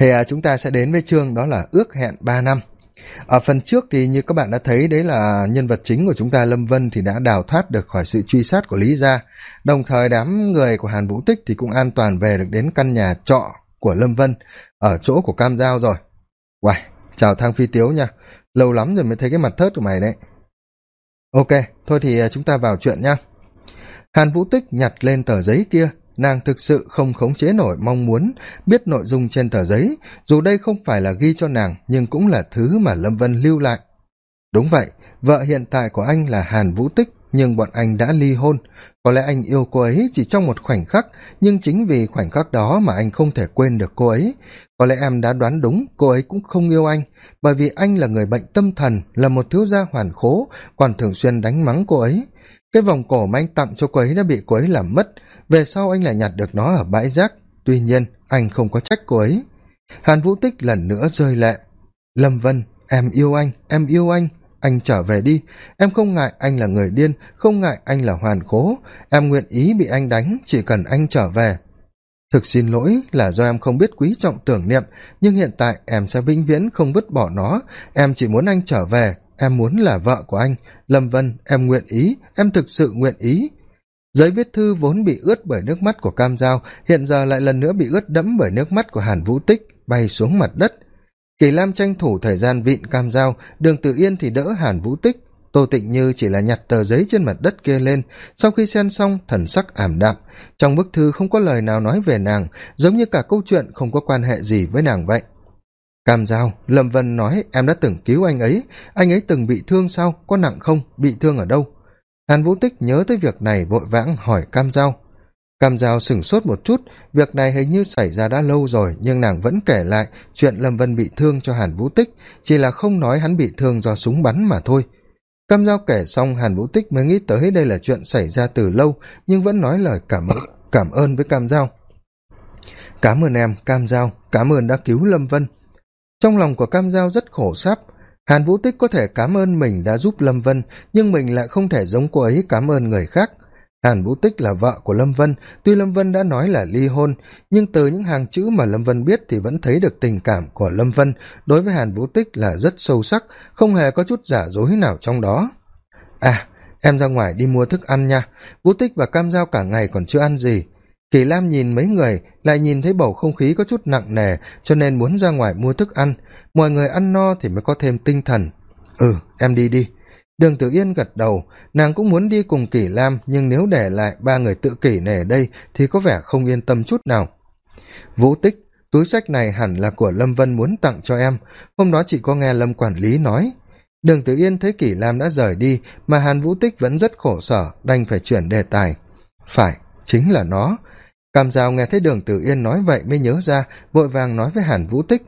thì chúng ta sẽ đến với chương đó là ước hẹn ba năm. Ở phần trước thì như các bạn đã thấy đấy là nhân vật chính của chúng ta lâm vân thì đã đào thoát được khỏi sự truy sát của lý gia. Đồng thời đám người của hàn vũ tích thì cũng an toàn về được đến căn nhà trọ của lâm vân ở chỗ của cam giao rồi. Uầy, chào thang phi tiếu nha. Lâu lắm rồi mới thấy cái mặt thớt của mày đấy. Ok thôi thì à, chúng ta vào chuyện nha. Hàn vũ tích nhặt lên tờ giấy kia nàng thực sự không khống chế nổi mong muốn biết nội dung trên tờ giấy, dù đây không phải là ghi cho nàng, nhưng cũng là thứ mà lâm vân lưu lại. Đúng vậy, vợ hiện tại của anh là hàn vũ tích, nhưng bọn anh đã ly hôn. Có lẽ anh yêu cô ấy chỉ trong một khoảnh khắc, nhưng chính vì khoảnh khắc đó mà anh không thể quên được cô ấy. Có lẽ em đã đoán đúng, cô ấy cũng không yêu anh, bởi vì anh là người bệnh tâm thần, là một thiếu gia hoàn khố, còn thường xuyên đánh mắng cô ấy. Cái vòng cổ mà anh tặng cho cô ấy đã bị cô ấy làm mất về sau anh lại nhặt được nó ở bãi rác. Tuy nhiên, anh không có trách cô ấy. Hàn vũ tích lần nữa rơi lệ. Lâm vân, em yêu anh, em yêu anh. Anh trở về đi. Em không ngại anh là người điên, không ngại anh là hoàn khố em nguyện ý bị anh đánh, chỉ cần anh trở về. Thực xin lỗi là do em không biết quý trọng tưởng niệm, nhưng hiện tại em sẽ vĩnh viễn không vứt bỏ nó. Em chỉ muốn anh trở về. Em muốn là vợ của anh. Lâm vân, em nguyện ý. Em thực sự nguyện ý giấy viết thư vốn bị ướt bởi nước mắt của cam g hiện giờ lại lần nữa bị ướt đẫm bởi nước mắt của hàn vũ tích, bay xuống mặt đất. Kỳ lam tranh thủ thời gian vịn cam g đường tự yên thì đỡ hàn vũ tích. Tô tịnh như chỉ là nhặt tờ giấy trên mặt đất kia lên, sau khi xen xong, thần sắc ảm đạm. Trong bức thư không có lời nào nói về nàng, giống như cả câu chuyện không có quan hệ gì với nàng vậy. Cam giao, lâm vân nói, em đã từng cứu anh ấy. Anh ấy từng bị thương sao? Có nặng không? Bị thương ở đâu? Hàn vũ tích nhớ tới việc này vội vãng hỏi cam giao. Cam giao sửng sốt một chút, việc này hình như xảy ra đã lâu rồi, nhưng nàng vẫn kể lại chuyện lâm vân bị thương cho hàn vũ tích, chỉ là không nói hắn bị thương do súng bắn mà thôi. Cam giao kể xong, hàn vũ tích mới nghĩ tới đây là chuyện xảy ra từ lâu, nhưng vẫn nói lời cảm ơn cảm ơn với cam giao. Cảm ơn em, cam giao, cảm ơn đã cứu lâm vân. Trong lòng của cam giao rất khổ sáp hàn vũ tích có thể cảm ơn mình đã giúp lâm vân, nhưng mình lại không thể giống cô ấy cảm ơn người khác. Hàn vũ tích là vợ của lâm vân, tuy lâm vân đã nói là ly hôn, nhưng từ những hàng chữ mà lâm vân biết thì vẫn thấy được tình cảm của lâm vân. Đối với hàn vũ tích là rất sâu sắc, không hề có chút giả dối nào trong đó. À em ra ngoài đi mua thức ăn nha. Vũ tích và cam giao cả ngày còn chưa ăn gì kỳ lam nhìn mấy người, lại nhìn thấy bầu không khí có chút nặng nề, cho nên muốn ra ngoài mua thức ăn. Mọi người ăn no thì mới có thêm tinh thần. Ừ em đi đi. Đường tử yên gật đầu, nàng cũng muốn đi cùng kỷ lam, nhưng nếu để lại ba người tự kỷ này ở đây thì có vẻ không yên tâm chút nào. Vũ tích, túi sách này hẳn là của lâm vân muốn tặng cho em. Hôm đó chị có nghe lâm quản lý nói. Đường tử yên thấy kỷ lam đã rời đi, mà hàn vũ tích vẫn rất khổ sở, đành phải chuyển đề tài. Phải, chính là nó cam giao nghe thấy đường tử yên nói vậy mới nhớ ra, vội vàng nói với hàn vũ tích.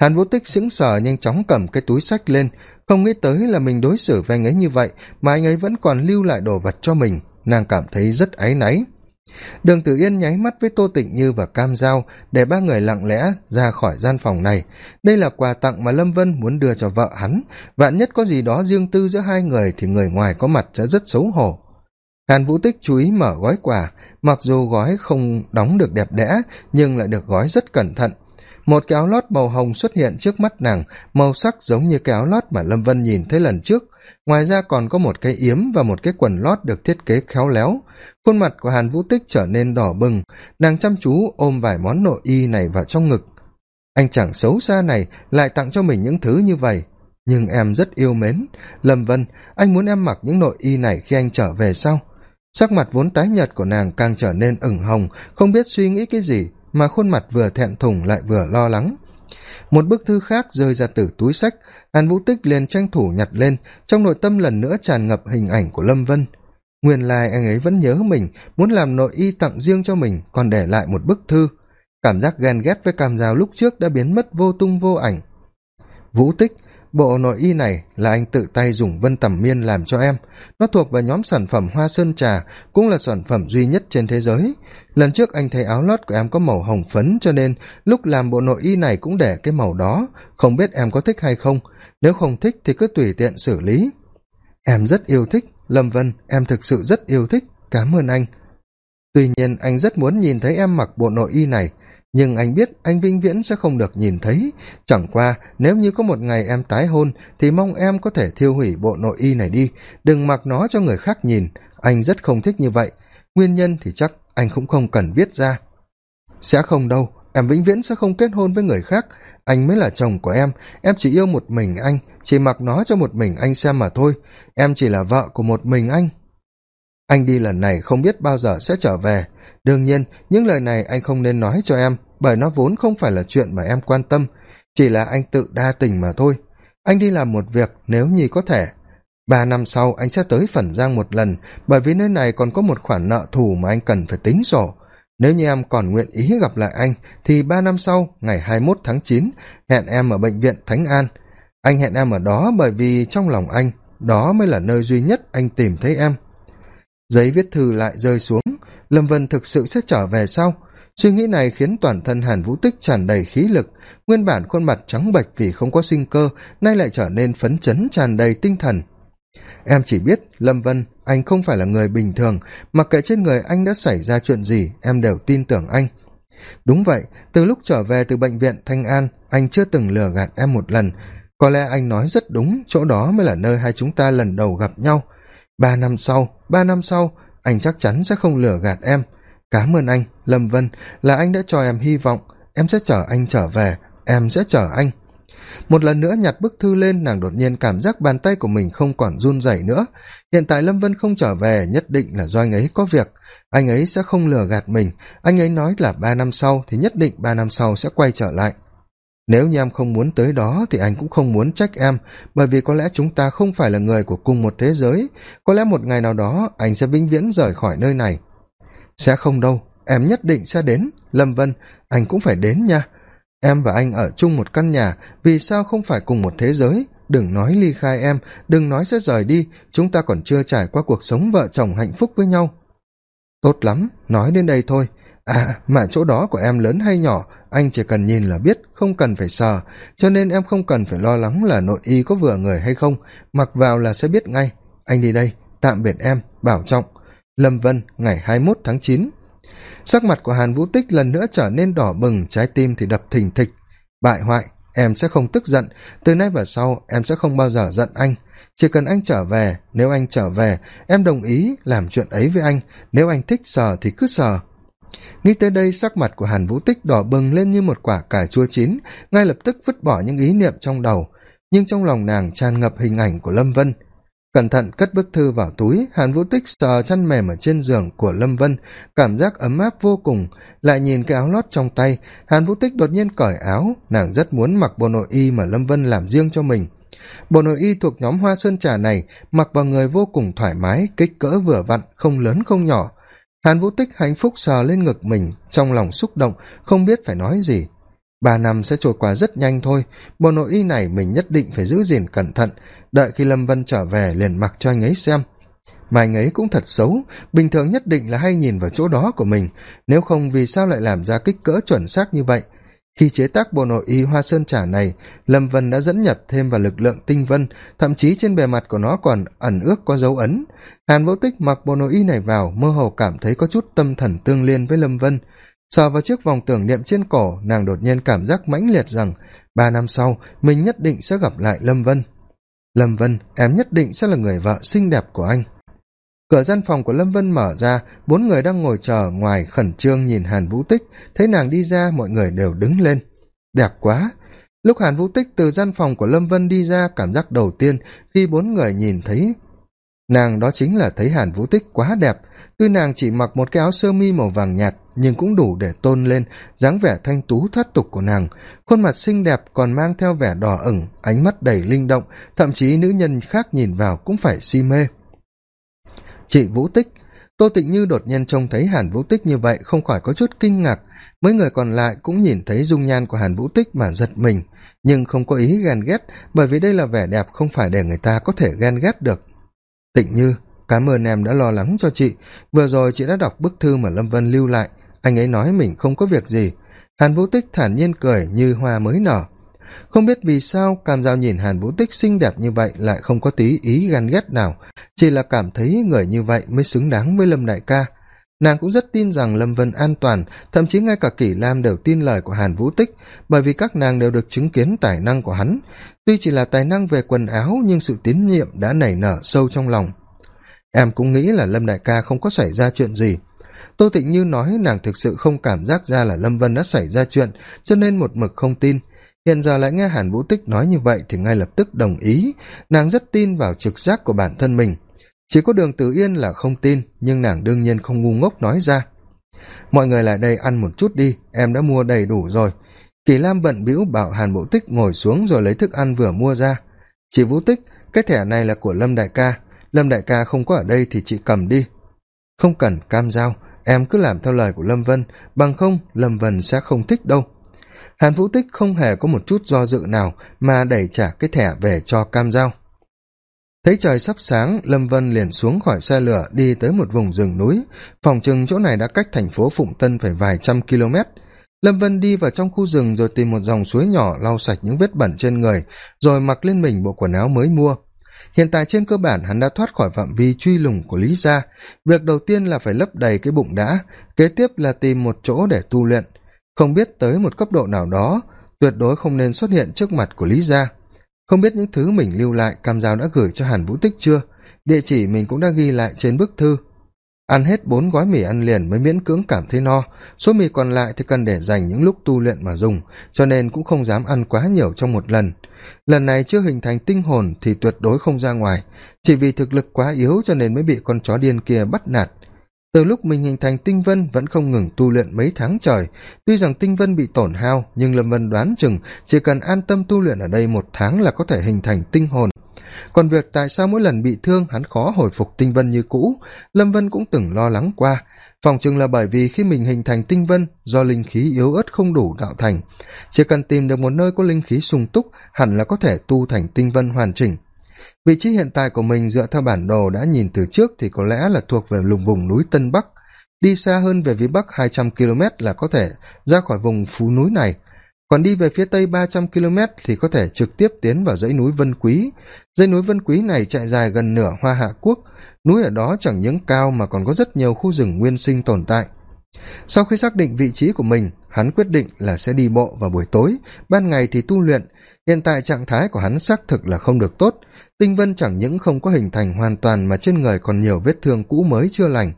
Hàn vũ tích sững sờ nhanh chóng cầm cái túi sách lên, không nghĩ tới là mình đối xử với anh ấy như vậy, mà anh ấy vẫn còn lưu lại đồ vật cho mình, nàng cảm thấy rất áy náy. Đường tử yên nháy mắt với tô tịnh như và cam giao, để ba người lặng lẽ ra khỏi gian phòng này. Đây là quà tặng mà lâm vân muốn đưa cho vợ hắn. Vạn nhất có gì đó riêng tư giữa hai người thì người ngoài có mặt sẽ rất xấu hổ hàn vũ tích chú ý mở gói quà. Mặc dù gói không đóng được đẹp đẽ, nhưng lại được gói rất cẩn thận. Một cái áo lót màu hồng xuất hiện trước mắt nàng, màu sắc giống như cái áo lót mà lâm vân nhìn thấy lần trước. Ngoài ra còn có một cái yếm và một cái quần lót được thiết kế khéo léo. Khuôn mặt của hàn vũ tích trở nên đỏ bừng. Nàng chăm chú ôm vài món nội y này vào trong ngực. Anh chẳng xấu xa này lại tặng cho mình những thứ như vậy. Nhưng em rất yêu mến. Lâm vân, anh muốn em mặc những nội y này khi anh trở về sau sắc mặt vốn tái nhợt của nàng càng trở nên ửng hồng, không biết suy nghĩ cái gì mà khuôn mặt vừa thẹn thùng lại vừa lo lắng. Một bức thư khác rơi ra từ túi sách hàn vũ tích liền tranh thủ nhặt lên, trong nội tâm lần nữa tràn ngập hình ảnh của lâm vân. Nguyên lai anh ấy vẫn nhớ mình, muốn làm nội y tặng riêng cho mình, còn để lại một bức thư. Cảm giác ghen ghét với cam dao lúc trước đã biến mất vô tung vô ảnh. Vũ tích bộ nội y này là anh tự tay dùng vân tầm miên làm cho em. Nó thuộc vào nhóm sản phẩm hoa sơn trà, cũng là sản phẩm duy nhất trên thế giới. Lần trước anh thấy áo lót của em có màu hồng phấn, cho nên lúc làm bộ nội y này cũng để cái màu đó. Không biết em có thích hay không? Nếu không thích thì cứ tùy tiện xử lý. Em rất yêu thích. Lâm vân, em thực sự rất yêu thích. Cảm ơn anh. Tuy nhiên, anh rất muốn nhìn thấy em mặc bộ nội y này nhưng anh biết anh vĩnh viễn sẽ không được nhìn thấy. Chẳng qua, nếu như có một ngày em tái hôn, thì mong em có thể thiêu hủy bộ nội y này đi. Đừng mặc nó cho người khác nhìn. Anh rất không thích như vậy. Nguyên nhân thì chắc anh cũng không cần biết ra. Sẽ không đâu. Em vĩnh viễn sẽ không kết hôn với người khác. Anh mới là chồng của em. Em chỉ yêu một mình anh. Chỉ mặc nó cho một mình anh xem mà thôi. Em chỉ là vợ của một mình anh anh đi lần này không biết bao giờ sẽ trở về. Đương nhiên, những lời này anh không nên nói cho em, bởi nó vốn không phải là chuyện mà em quan tâm, chỉ là anh tự đa tình mà thôi. Anh đi làm một việc nếu như có thể. Ba năm sau, anh sẽ tới phần giang một lần, bởi vì nơi này còn có một khoản nợ thù mà anh cần phải tính sổ. Nếu như em còn nguyện ý gặp lại anh, thì ba năm sau, ngày hai mươi mốt tháng chín, hẹn em ở bệnh viện thánh an. Anh hẹn em ở đó bởi vì trong lòng anh, đó mới là nơi duy nhất anh tìm thấy em giấy viết thư lại rơi xuống. Lâm vân thực sự sẽ trở về sau. Suy nghĩ này khiến toàn thân hàn vũ tích tràn đầy khí lực. Nguyên bản khuôn mặt trắng bệch vì không có sinh cơ, nay lại trở nên phấn chấn tràn đầy tinh thần. Em chỉ biết, lâm vân, anh không phải là người bình thường. Mặc kệ trên người anh đã xảy ra chuyện gì, em đều tin tưởng anh. Đúng vậy, từ lúc trở về từ bệnh viện thanh an, anh chưa từng lừa gạt em một lần. Có lẽ anh nói rất đúng, chỗ đó mới là nơi hai chúng ta lần đầu gặp nhau. Ba năm sau ba năm sau, anh chắc chắn sẽ không lừa gạt em. Cám ơn anh, lâm vân, là anh đã cho em hy vọng. Em sẽ chở anh trở về, em sẽ chở anh. Một lần nữa nhặt bức thư lên, nàng đột nhiên cảm giác bàn tay của mình không còn run rẩy nữa. Hiện tại lâm vân không trở về, nhất định là do anh ấy có việc. Anh ấy sẽ không lừa gạt mình. Anh ấy nói là ba năm sau thì nhất định ba năm sau sẽ quay trở lại nếu như em không muốn tới đó thì anh cũng không muốn trách em, bởi vì có lẽ chúng ta không phải là người của cùng một thế giới. Có lẽ một ngày nào đó, anh sẽ vĩnh viễn rời khỏi nơi này. Sẽ không đâu, em nhất định sẽ đến. Lâm vân, anh cũng phải đến nha. Em và anh ở chung một căn nhà, vì sao không phải cùng một thế giới? Đừng nói ly khai em, đừng nói sẽ rời đi. Chúng ta còn chưa trải qua cuộc sống vợ chồng hạnh phúc với nhau. Tốt lắm, nói đến đây thôi à mà chỗ đó của em lớn hay nhỏ, anh chỉ cần nhìn là biết, không cần phải sờ. Cho nên em không cần phải lo lắng là nội y có vừa người hay không. Mặc vào là sẽ biết ngay. Anh đi đây, tạm biệt em, bảo trọng. Lâm vân, ngày hai mươi tháng chín. Sắc mặt của hàn vũ tích lần nữa trở nên đỏ bừng, trái tim thì đập thình thịch. Bại hoại, em sẽ không tức giận. Từ nay và sau, em sẽ không bao giờ giận anh. Chỉ cần anh trở về, nếu anh trở về, em đồng ý làm chuyện ấy với anh. Nếu anh thích sờ thì cứ sờ nghĩ tới đây, sắc mặt của hàn vũ tích đỏ bừng lên như một quả cà chua chín, ngay lập tức vứt bỏ những ý niệm trong đầu. Nhưng trong lòng nàng tràn ngập hình ảnh của lâm vân. Cẩn thận cất bức thư vào túi, hàn vũ tích sờ chăn mềm ở trên giường của lâm vân, cảm giác ấm áp vô cùng. Lại nhìn cái áo lót trong tay, hàn vũ tích đột nhiên cởi áo, nàng rất muốn mặc bộ nội y mà lâm vân làm riêng cho mình. Bộ nội y thuộc nhóm hoa sơn trà này, mặc vào người vô cùng thoải mái, kích cỡ vừa vặn, không lớn không nhỏ hàn vũ tích hạnh phúc sờ lên ngực mình, trong lòng xúc động, không biết phải nói gì. Ba năm sẽ trôi qua rất nhanh thôi, bộ nội y này mình nhất định phải giữ gìn cẩn thận, đợi khi lâm vân trở về liền mặc cho anh ấy xem. Mà anh ấy cũng thật xấu, bình thường nhất định là hay nhìn vào chỗ đó của mình, nếu không vì sao lại làm ra kích cỡ chuẩn xác như vậy? Khi chế tác bộ nội y hoa sơn trả này, lâm vân đã dẫn nhập thêm vào lực lượng tinh vân, thậm chí trên bề mặt của nó còn ẩn ước có dấu ấn. Hàn vũ tích mặc bộ nội y này vào, mơ hồ cảm thấy có chút tâm thần tương liên với lâm vân. Sờ vào chiếc vòng tưởng niệm trên cổ, nàng đột nhiên cảm giác mãnh liệt rằng, ba năm sau, mình nhất định sẽ gặp lại lâm vân. Lâm vân, em nhất định sẽ là người vợ xinh đẹp của anh cửa gian phòng của lâm vân mở ra, bốn người đang ngồi chờ ngoài khẩn trương nhìn hàn vũ tích. Thấy nàng đi ra, mọi người đều đứng lên. Đẹp quá! Lúc hàn vũ tích từ gian phòng của lâm vân đi ra, cảm giác đầu tiên khi bốn người nhìn thấy nàng đó chính là thấy hàn vũ tích quá đẹp. Tuy nàng chỉ mặc một cái áo sơ mi màu vàng nhạt, nhưng cũng đủ để tôn lên dáng vẻ thanh tú thoát tục của nàng. Khuôn mặt xinh đẹp còn mang theo vẻ đỏ ửng, ánh mắt đầy linh động, thậm chí nữ nhân khác nhìn vào cũng phải si mê chị vũ tích. Tô tịnh như đột nhiên trông thấy hàn vũ tích như vậy không khỏi có chút kinh ngạc. Mấy người còn lại cũng nhìn thấy dung nhan của hàn vũ tích mà giật mình, nhưng không có ý ghen ghét, bởi vì đây là vẻ đẹp không phải để người ta có thể ghen ghét được. Tịnh như, cảm ơn em đã lo lắng cho chị. Vừa rồi chị đã đọc bức thư mà lâm vân lưu lại. Anh ấy nói mình không có việc gì. Hàn vũ tích thản nhiên cười như hoa mới nở không biết vì sao cam giao nhìn hàn vũ tích xinh đẹp như vậy lại không có tí ý ghen ghét nào. Chỉ là cảm thấy người như vậy mới xứng đáng với lâm đại ca. Nàng cũng rất tin rằng lâm vân an toàn, thậm chí ngay cả kỷ lam đều tin lời của hàn vũ tích, bởi vì các nàng đều được chứng kiến tài năng của hắn. Tuy chỉ là tài năng về quần áo, nhưng sự tín nhiệm đã nảy nở sâu trong lòng. Em cũng nghĩ là lâm đại ca không có xảy ra chuyện gì. Tô tịnh như nói nàng thực sự không cảm giác ra là lâm vân đã xảy ra chuyện, cho nên một mực không tin hiện giờ lại nghe hàn vũ tích nói như vậy thì ngay lập tức đồng ý. Nàng rất tin vào trực giác của bản thân mình. Chỉ có đường tử yên là không tin, nhưng nàng đương nhiên không ngu ngốc nói ra. Mọi người lại đây ăn một chút đi, em đã mua đầy đủ rồi. Kỳ lam bận bĩu bảo hàn vũ tích ngồi xuống rồi lấy thức ăn vừa mua ra. Chị vũ tích, cái thẻ này là của lâm đại ca. Lâm đại ca không có ở đây thì chị cầm đi. Không cần, cam giao. Em cứ làm theo lời của lâm vân. Bằng không, lâm vân sẽ không thích đâu hàn vũ tích không hề có một chút do dự nào mà đẩy trả cái thẻ về cho cam giao. Thấy trời sắp sáng, lâm vân liền xuống khỏi xe lửa đi tới một vùng rừng núi. Phòng chừng chỗ này đã cách thành phố phụng tân phải vài trăm km. Lâm vân đi vào trong khu rừng rồi tìm một dòng suối nhỏ lau sạch những vết bẩn trên người, rồi mặc lên mình bộ quần áo mới mua. Hiện tại trên cơ bản hắn đã thoát khỏi phạm vi truy lùng của lý gia. Việc đầu tiên là phải lấp đầy cái bụng đã, kế tiếp là tìm một chỗ để tu luyện không biết tới một cấp độ nào đó, tuyệt đối không nên xuất hiện trước mặt của lý gia. Không biết những thứ mình lưu lại cam giao đã gửi cho hàn vũ tích chưa? Địa chỉ mình cũng đã ghi lại trên bức thư. Ăn hết bốn gói mì ăn liền mới miễn cưỡng cảm thấy no. Số mì còn lại thì cần để dành những lúc tu luyện mà dùng, cho nên cũng không dám ăn quá nhiều trong một lần. Lần này chưa hình thành tinh hồn thì tuyệt đối không ra ngoài. Chỉ vì thực lực quá yếu cho nên mới bị con chó điên kia bắt nạt từ lúc mình hình thành tinh vân vẫn không ngừng tu luyện mấy tháng trời. Tuy rằng tinh vân bị tổn hao, nhưng lâm vân đoán chừng chỉ cần an tâm tu luyện ở đây một tháng là có thể hình thành tinh hồn. Còn việc tại sao mỗi lần bị thương hắn khó hồi phục tinh vân như cũ, lâm vân cũng từng lo lắng qua. Phòng chừng là bởi vì khi mình hình thành tinh vân, do linh khí yếu ớt không đủ tạo thành. Chỉ cần tìm được một nơi có linh khí sung túc, hẳn là có thể tu thành tinh vân hoàn chỉnh vị trí hiện tại của mình dựa theo bản đồ đã nhìn từ trước thì có lẽ là thuộc về lùng vùng núi tân bắc. Đi xa hơn về phía bắc hai trăm km là có thể ra khỏi vùng phú núi này. Còn đi về phía tây ba trăm km thì có thể trực tiếp tiến vào dãy núi vân quý. Dãy núi vân quý này chạy dài gần nửa hoa hạ quốc. Núi ở đó chẳng những cao mà còn có rất nhiều khu rừng nguyên sinh tồn tại. Sau khi xác định vị trí của mình, hắn quyết định là sẽ đi bộ vào buổi tối. Ban ngày thì tu luyện hiện tại trạng thái của hắn xác thực là không được tốt. Tinh vân chẳng những không có hình thành hoàn toàn mà trên người còn nhiều vết thương cũ mới chưa lành.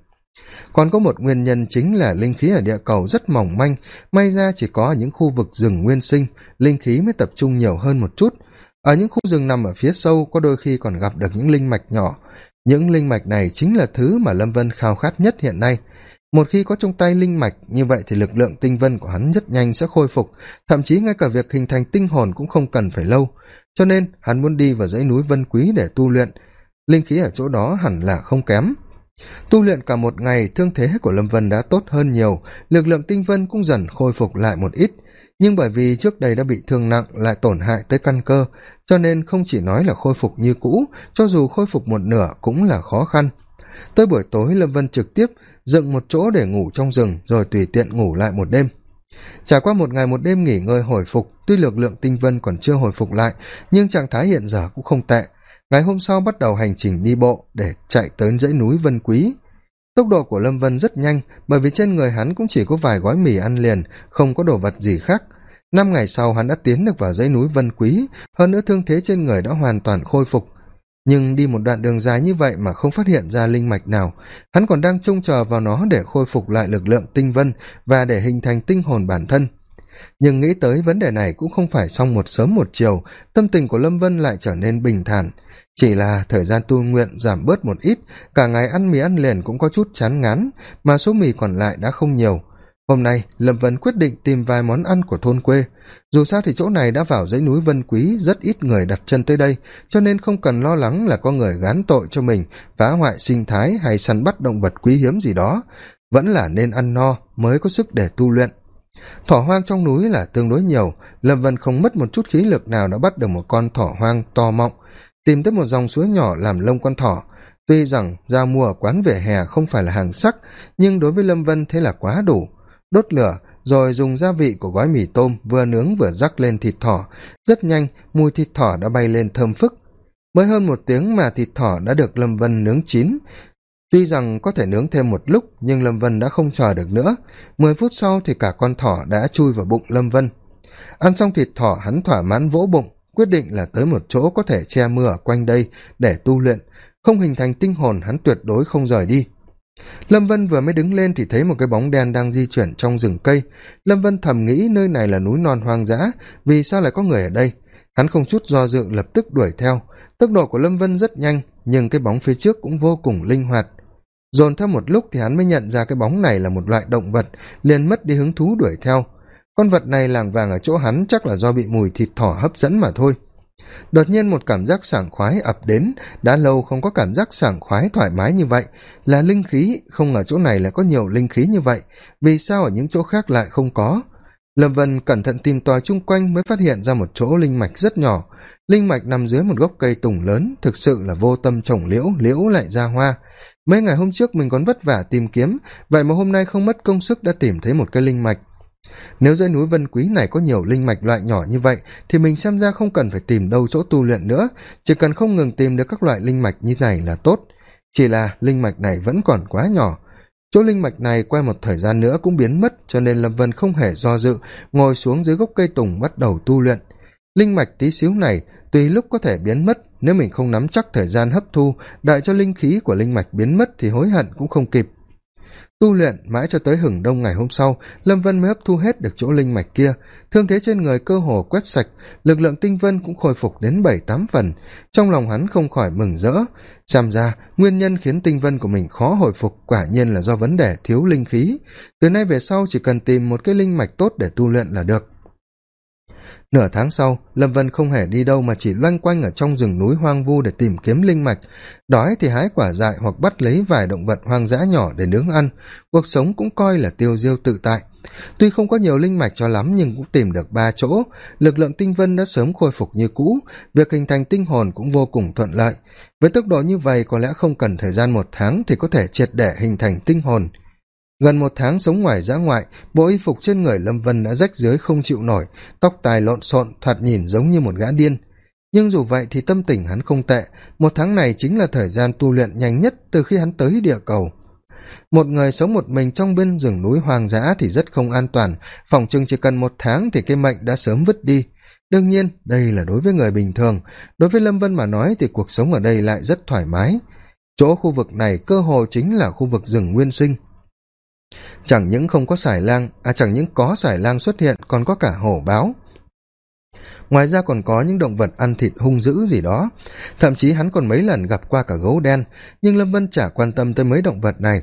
Còn có một nguyên nhân chính là linh khí ở địa cầu rất mỏng manh. May ra chỉ có ở những khu vực rừng nguyên sinh, linh khí mới tập trung nhiều hơn một chút. Ở những khu rừng nằm ở phía sâu có đôi khi còn gặp được những linh mạch nhỏ. Những linh mạch này chính là thứ mà lâm vân khao khát nhất hiện nay một khi có trong tay linh mạch, như vậy thì lực lượng tinh vân của hắn rất nhanh sẽ khôi phục, thậm chí ngay cả việc hình thành tinh hồn cũng không cần phải lâu. Cho nên, hắn muốn đi vào dãy núi vân quý để tu luyện. Linh khí ở chỗ đó hẳn là không kém. Tu luyện cả một ngày, thương thế của lâm vân đã tốt hơn nhiều, lực lượng tinh vân cũng dần khôi phục lại một ít. Nhưng bởi vì trước đây đã bị thương nặng, lại tổn hại tới căn cơ, cho nên không chỉ nói là khôi phục như cũ, cho dù khôi phục một nửa cũng là khó khăn. Tới buổi tối, lâm vân trực tiếp dựng một chỗ để ngủ trong rừng rồi tùy tiện ngủ lại một đêm. Trải qua một ngày một đêm nghỉ ngơi hồi phục, tuy lực lượng tinh vân còn chưa hồi phục lại, nhưng trạng thái hiện giờ cũng không tệ. Ngày hôm sau bắt đầu hành trình đi bộ để chạy tới dãy núi vân quý. Tốc độ của lâm vân rất nhanh, bởi vì trên người hắn cũng chỉ có vài gói mì ăn liền, không có đồ vật gì khác. Năm ngày sau hắn đã tiến được vào dãy núi vân quý, hơn nữa thương thế trên người đã hoàn toàn khôi phục nhưng đi một đoạn đường dài như vậy mà không phát hiện ra linh mạch nào, hắn còn đang trông chờ vào nó để khôi phục lại lực lượng tinh vân và để hình thành tinh hồn bản thân. Nhưng nghĩ tới vấn đề này cũng không phải xong một sớm một chiều, tâm tình của lâm vân lại trở nên bình thản. Chỉ là thời gian tu nguyện giảm bớt một ít, cả ngày ăn mì ăn liền cũng có chút chán ngán, mà số mì còn lại đã không nhiều hôm nay, lâm vân quyết định tìm vài món ăn của thôn quê. Dù sao thì chỗ này đã vào dãy núi vân quý, rất ít người đặt chân tới đây, cho nên không cần lo lắng là có người gán tội cho mình, phá hoại sinh thái hay săn bắt động vật quý hiếm gì đó. Vẫn là nên ăn no mới có sức để tu luyện. Thỏ hoang trong núi là tương đối nhiều. Lâm vân không mất một chút khí lực nào đã bắt được một con thỏ hoang to mọng. Tìm tới một dòng suối nhỏ làm lông con thỏ. Tuy rằng ra mua ở quán vỉa hè không phải là hàng sắc, nhưng đối với lâm vân thế là quá đủ đốt lửa, rồi dùng gia vị của gói mì tôm vừa nướng vừa rắc lên thịt thỏ. Rất nhanh, mùi thịt thỏ đã bay lên thơm phức. Mới hơn một tiếng mà thịt thỏ đã được lâm vân nướng chín. Tuy rằng có thể nướng thêm một lúc, nhưng lâm vân đã không chờ được nữa. Mười phút sau thì cả con thỏ đã chui vào bụng lâm vân. Ăn xong thịt thỏ, hắn thỏa mãn vỗ bụng, quyết định là tới một chỗ có thể che mưa ở quanh đây để tu luyện. Không hình thành tinh hồn, hắn tuyệt đối không rời đi lâm vân vừa mới đứng lên thì thấy một cái bóng đen đang di chuyển trong rừng cây. Lâm vân thầm nghĩ nơi này là núi non hoang dã, vì sao lại có người ở đây? Hắn không chút do dự lập tức đuổi theo. Tốc độ của lâm vân rất nhanh, nhưng cái bóng phía trước cũng vô cùng linh hoạt. Dồn theo một lúc thì hắn mới nhận ra cái bóng này là một loại động vật, liền mất đi hứng thú đuổi theo. Con vật này làng vàng ở chỗ hắn chắc là do bị mùi thịt thỏ hấp dẫn mà thôi đột nhiên một cảm giác sảng khoái ập đến. Đã lâu không có cảm giác sảng khoái thoải mái như vậy. Là linh khí, không ở chỗ này lại có nhiều linh khí như vậy. Vì sao ở những chỗ khác lại không có? Lâm vân cẩn thận tìm tòi chung quanh mới phát hiện ra một chỗ linh mạch rất nhỏ. Linh mạch nằm dưới một gốc cây tùng lớn, thực sự là vô tâm trồng liễu liễu lại ra hoa. Mấy ngày hôm trước mình còn vất vả tìm kiếm, vậy mà hôm nay không mất công sức đã tìm thấy một cây linh mạch nếu dãy núi vân quý này có nhiều linh mạch loại nhỏ như vậy, thì mình xem ra không cần phải tìm đâu chỗ tu luyện nữa. Chỉ cần không ngừng tìm được các loại linh mạch như này là tốt. Chỉ là linh mạch này vẫn còn quá nhỏ. Chỗ linh mạch này qua một thời gian nữa cũng biến mất, cho nên lâm vân không hề do dự, ngồi xuống dưới gốc cây tùng bắt đầu tu luyện. Linh mạch tí xíu này, tùy lúc có thể biến mất, nếu mình không nắm chắc thời gian hấp thu, đợi cho linh khí của linh mạch biến mất thì hối hận cũng không kịp tu luyện mãi cho tới hừng đông ngày hôm sau, lâm vân mới hấp thu hết được chỗ linh mạch kia. Thương thế trên người cơ hồ quét sạch, lực lượng tinh vân cũng khôi phục đến bảy, tám phần. Trong lòng hắn không khỏi mừng rỡ. Xem ra, nguyên nhân khiến tinh vân của mình khó hồi phục quả nhiên là do vấn đề thiếu linh khí. Từ nay về sau chỉ cần tìm một cái linh mạch tốt để tu luyện là được nửa tháng sau, lâm vân không hề đi đâu mà chỉ loanh quanh ở trong rừng núi hoang vu để tìm kiếm linh mạch. Đói thì hái quả dại hoặc bắt lấy vài động vật hoang dã nhỏ để nướng ăn. Cuộc sống cũng coi là tiêu diêu tự tại. Tuy không có nhiều linh mạch cho lắm nhưng cũng tìm được ba chỗ. Lực lượng tinh vân đã sớm khôi phục như cũ. Việc hình thành tinh hồn cũng vô cùng thuận lợi. Với tốc độ như vậy, có lẽ không cần thời gian một tháng thì có thể triệt để hình thành tinh hồn gần một tháng sống ngoài dã ngoại, bộ y phục trên người lâm vân đã rách dưới không chịu nổi, tóc tài lộn xộn, thoạt nhìn giống như một gã điên. Nhưng dù vậy thì tâm tình hắn không tệ, một tháng này chính là thời gian tu luyện nhanh nhất từ khi hắn tới địa cầu. Một người sống một mình trong bên rừng núi hoang dã thì rất không an toàn, phòng chừng chỉ cần một tháng thì cái mệnh đã sớm vứt đi. Đương nhiên, đây là đối với người bình thường, đối với lâm vân mà nói thì cuộc sống ở đây lại rất thoải mái. Chỗ khu vực này cơ hồ chính là khu vực rừng nguyên sinh chẳng những không có sải lang à chẳng những có sải lang xuất hiện, còn có cả hổ báo. Ngoài ra còn có những động vật ăn thịt hung dữ gì đó. Thậm chí hắn còn mấy lần gặp qua cả gấu đen, nhưng lâm vân chả quan tâm tới mấy động vật này.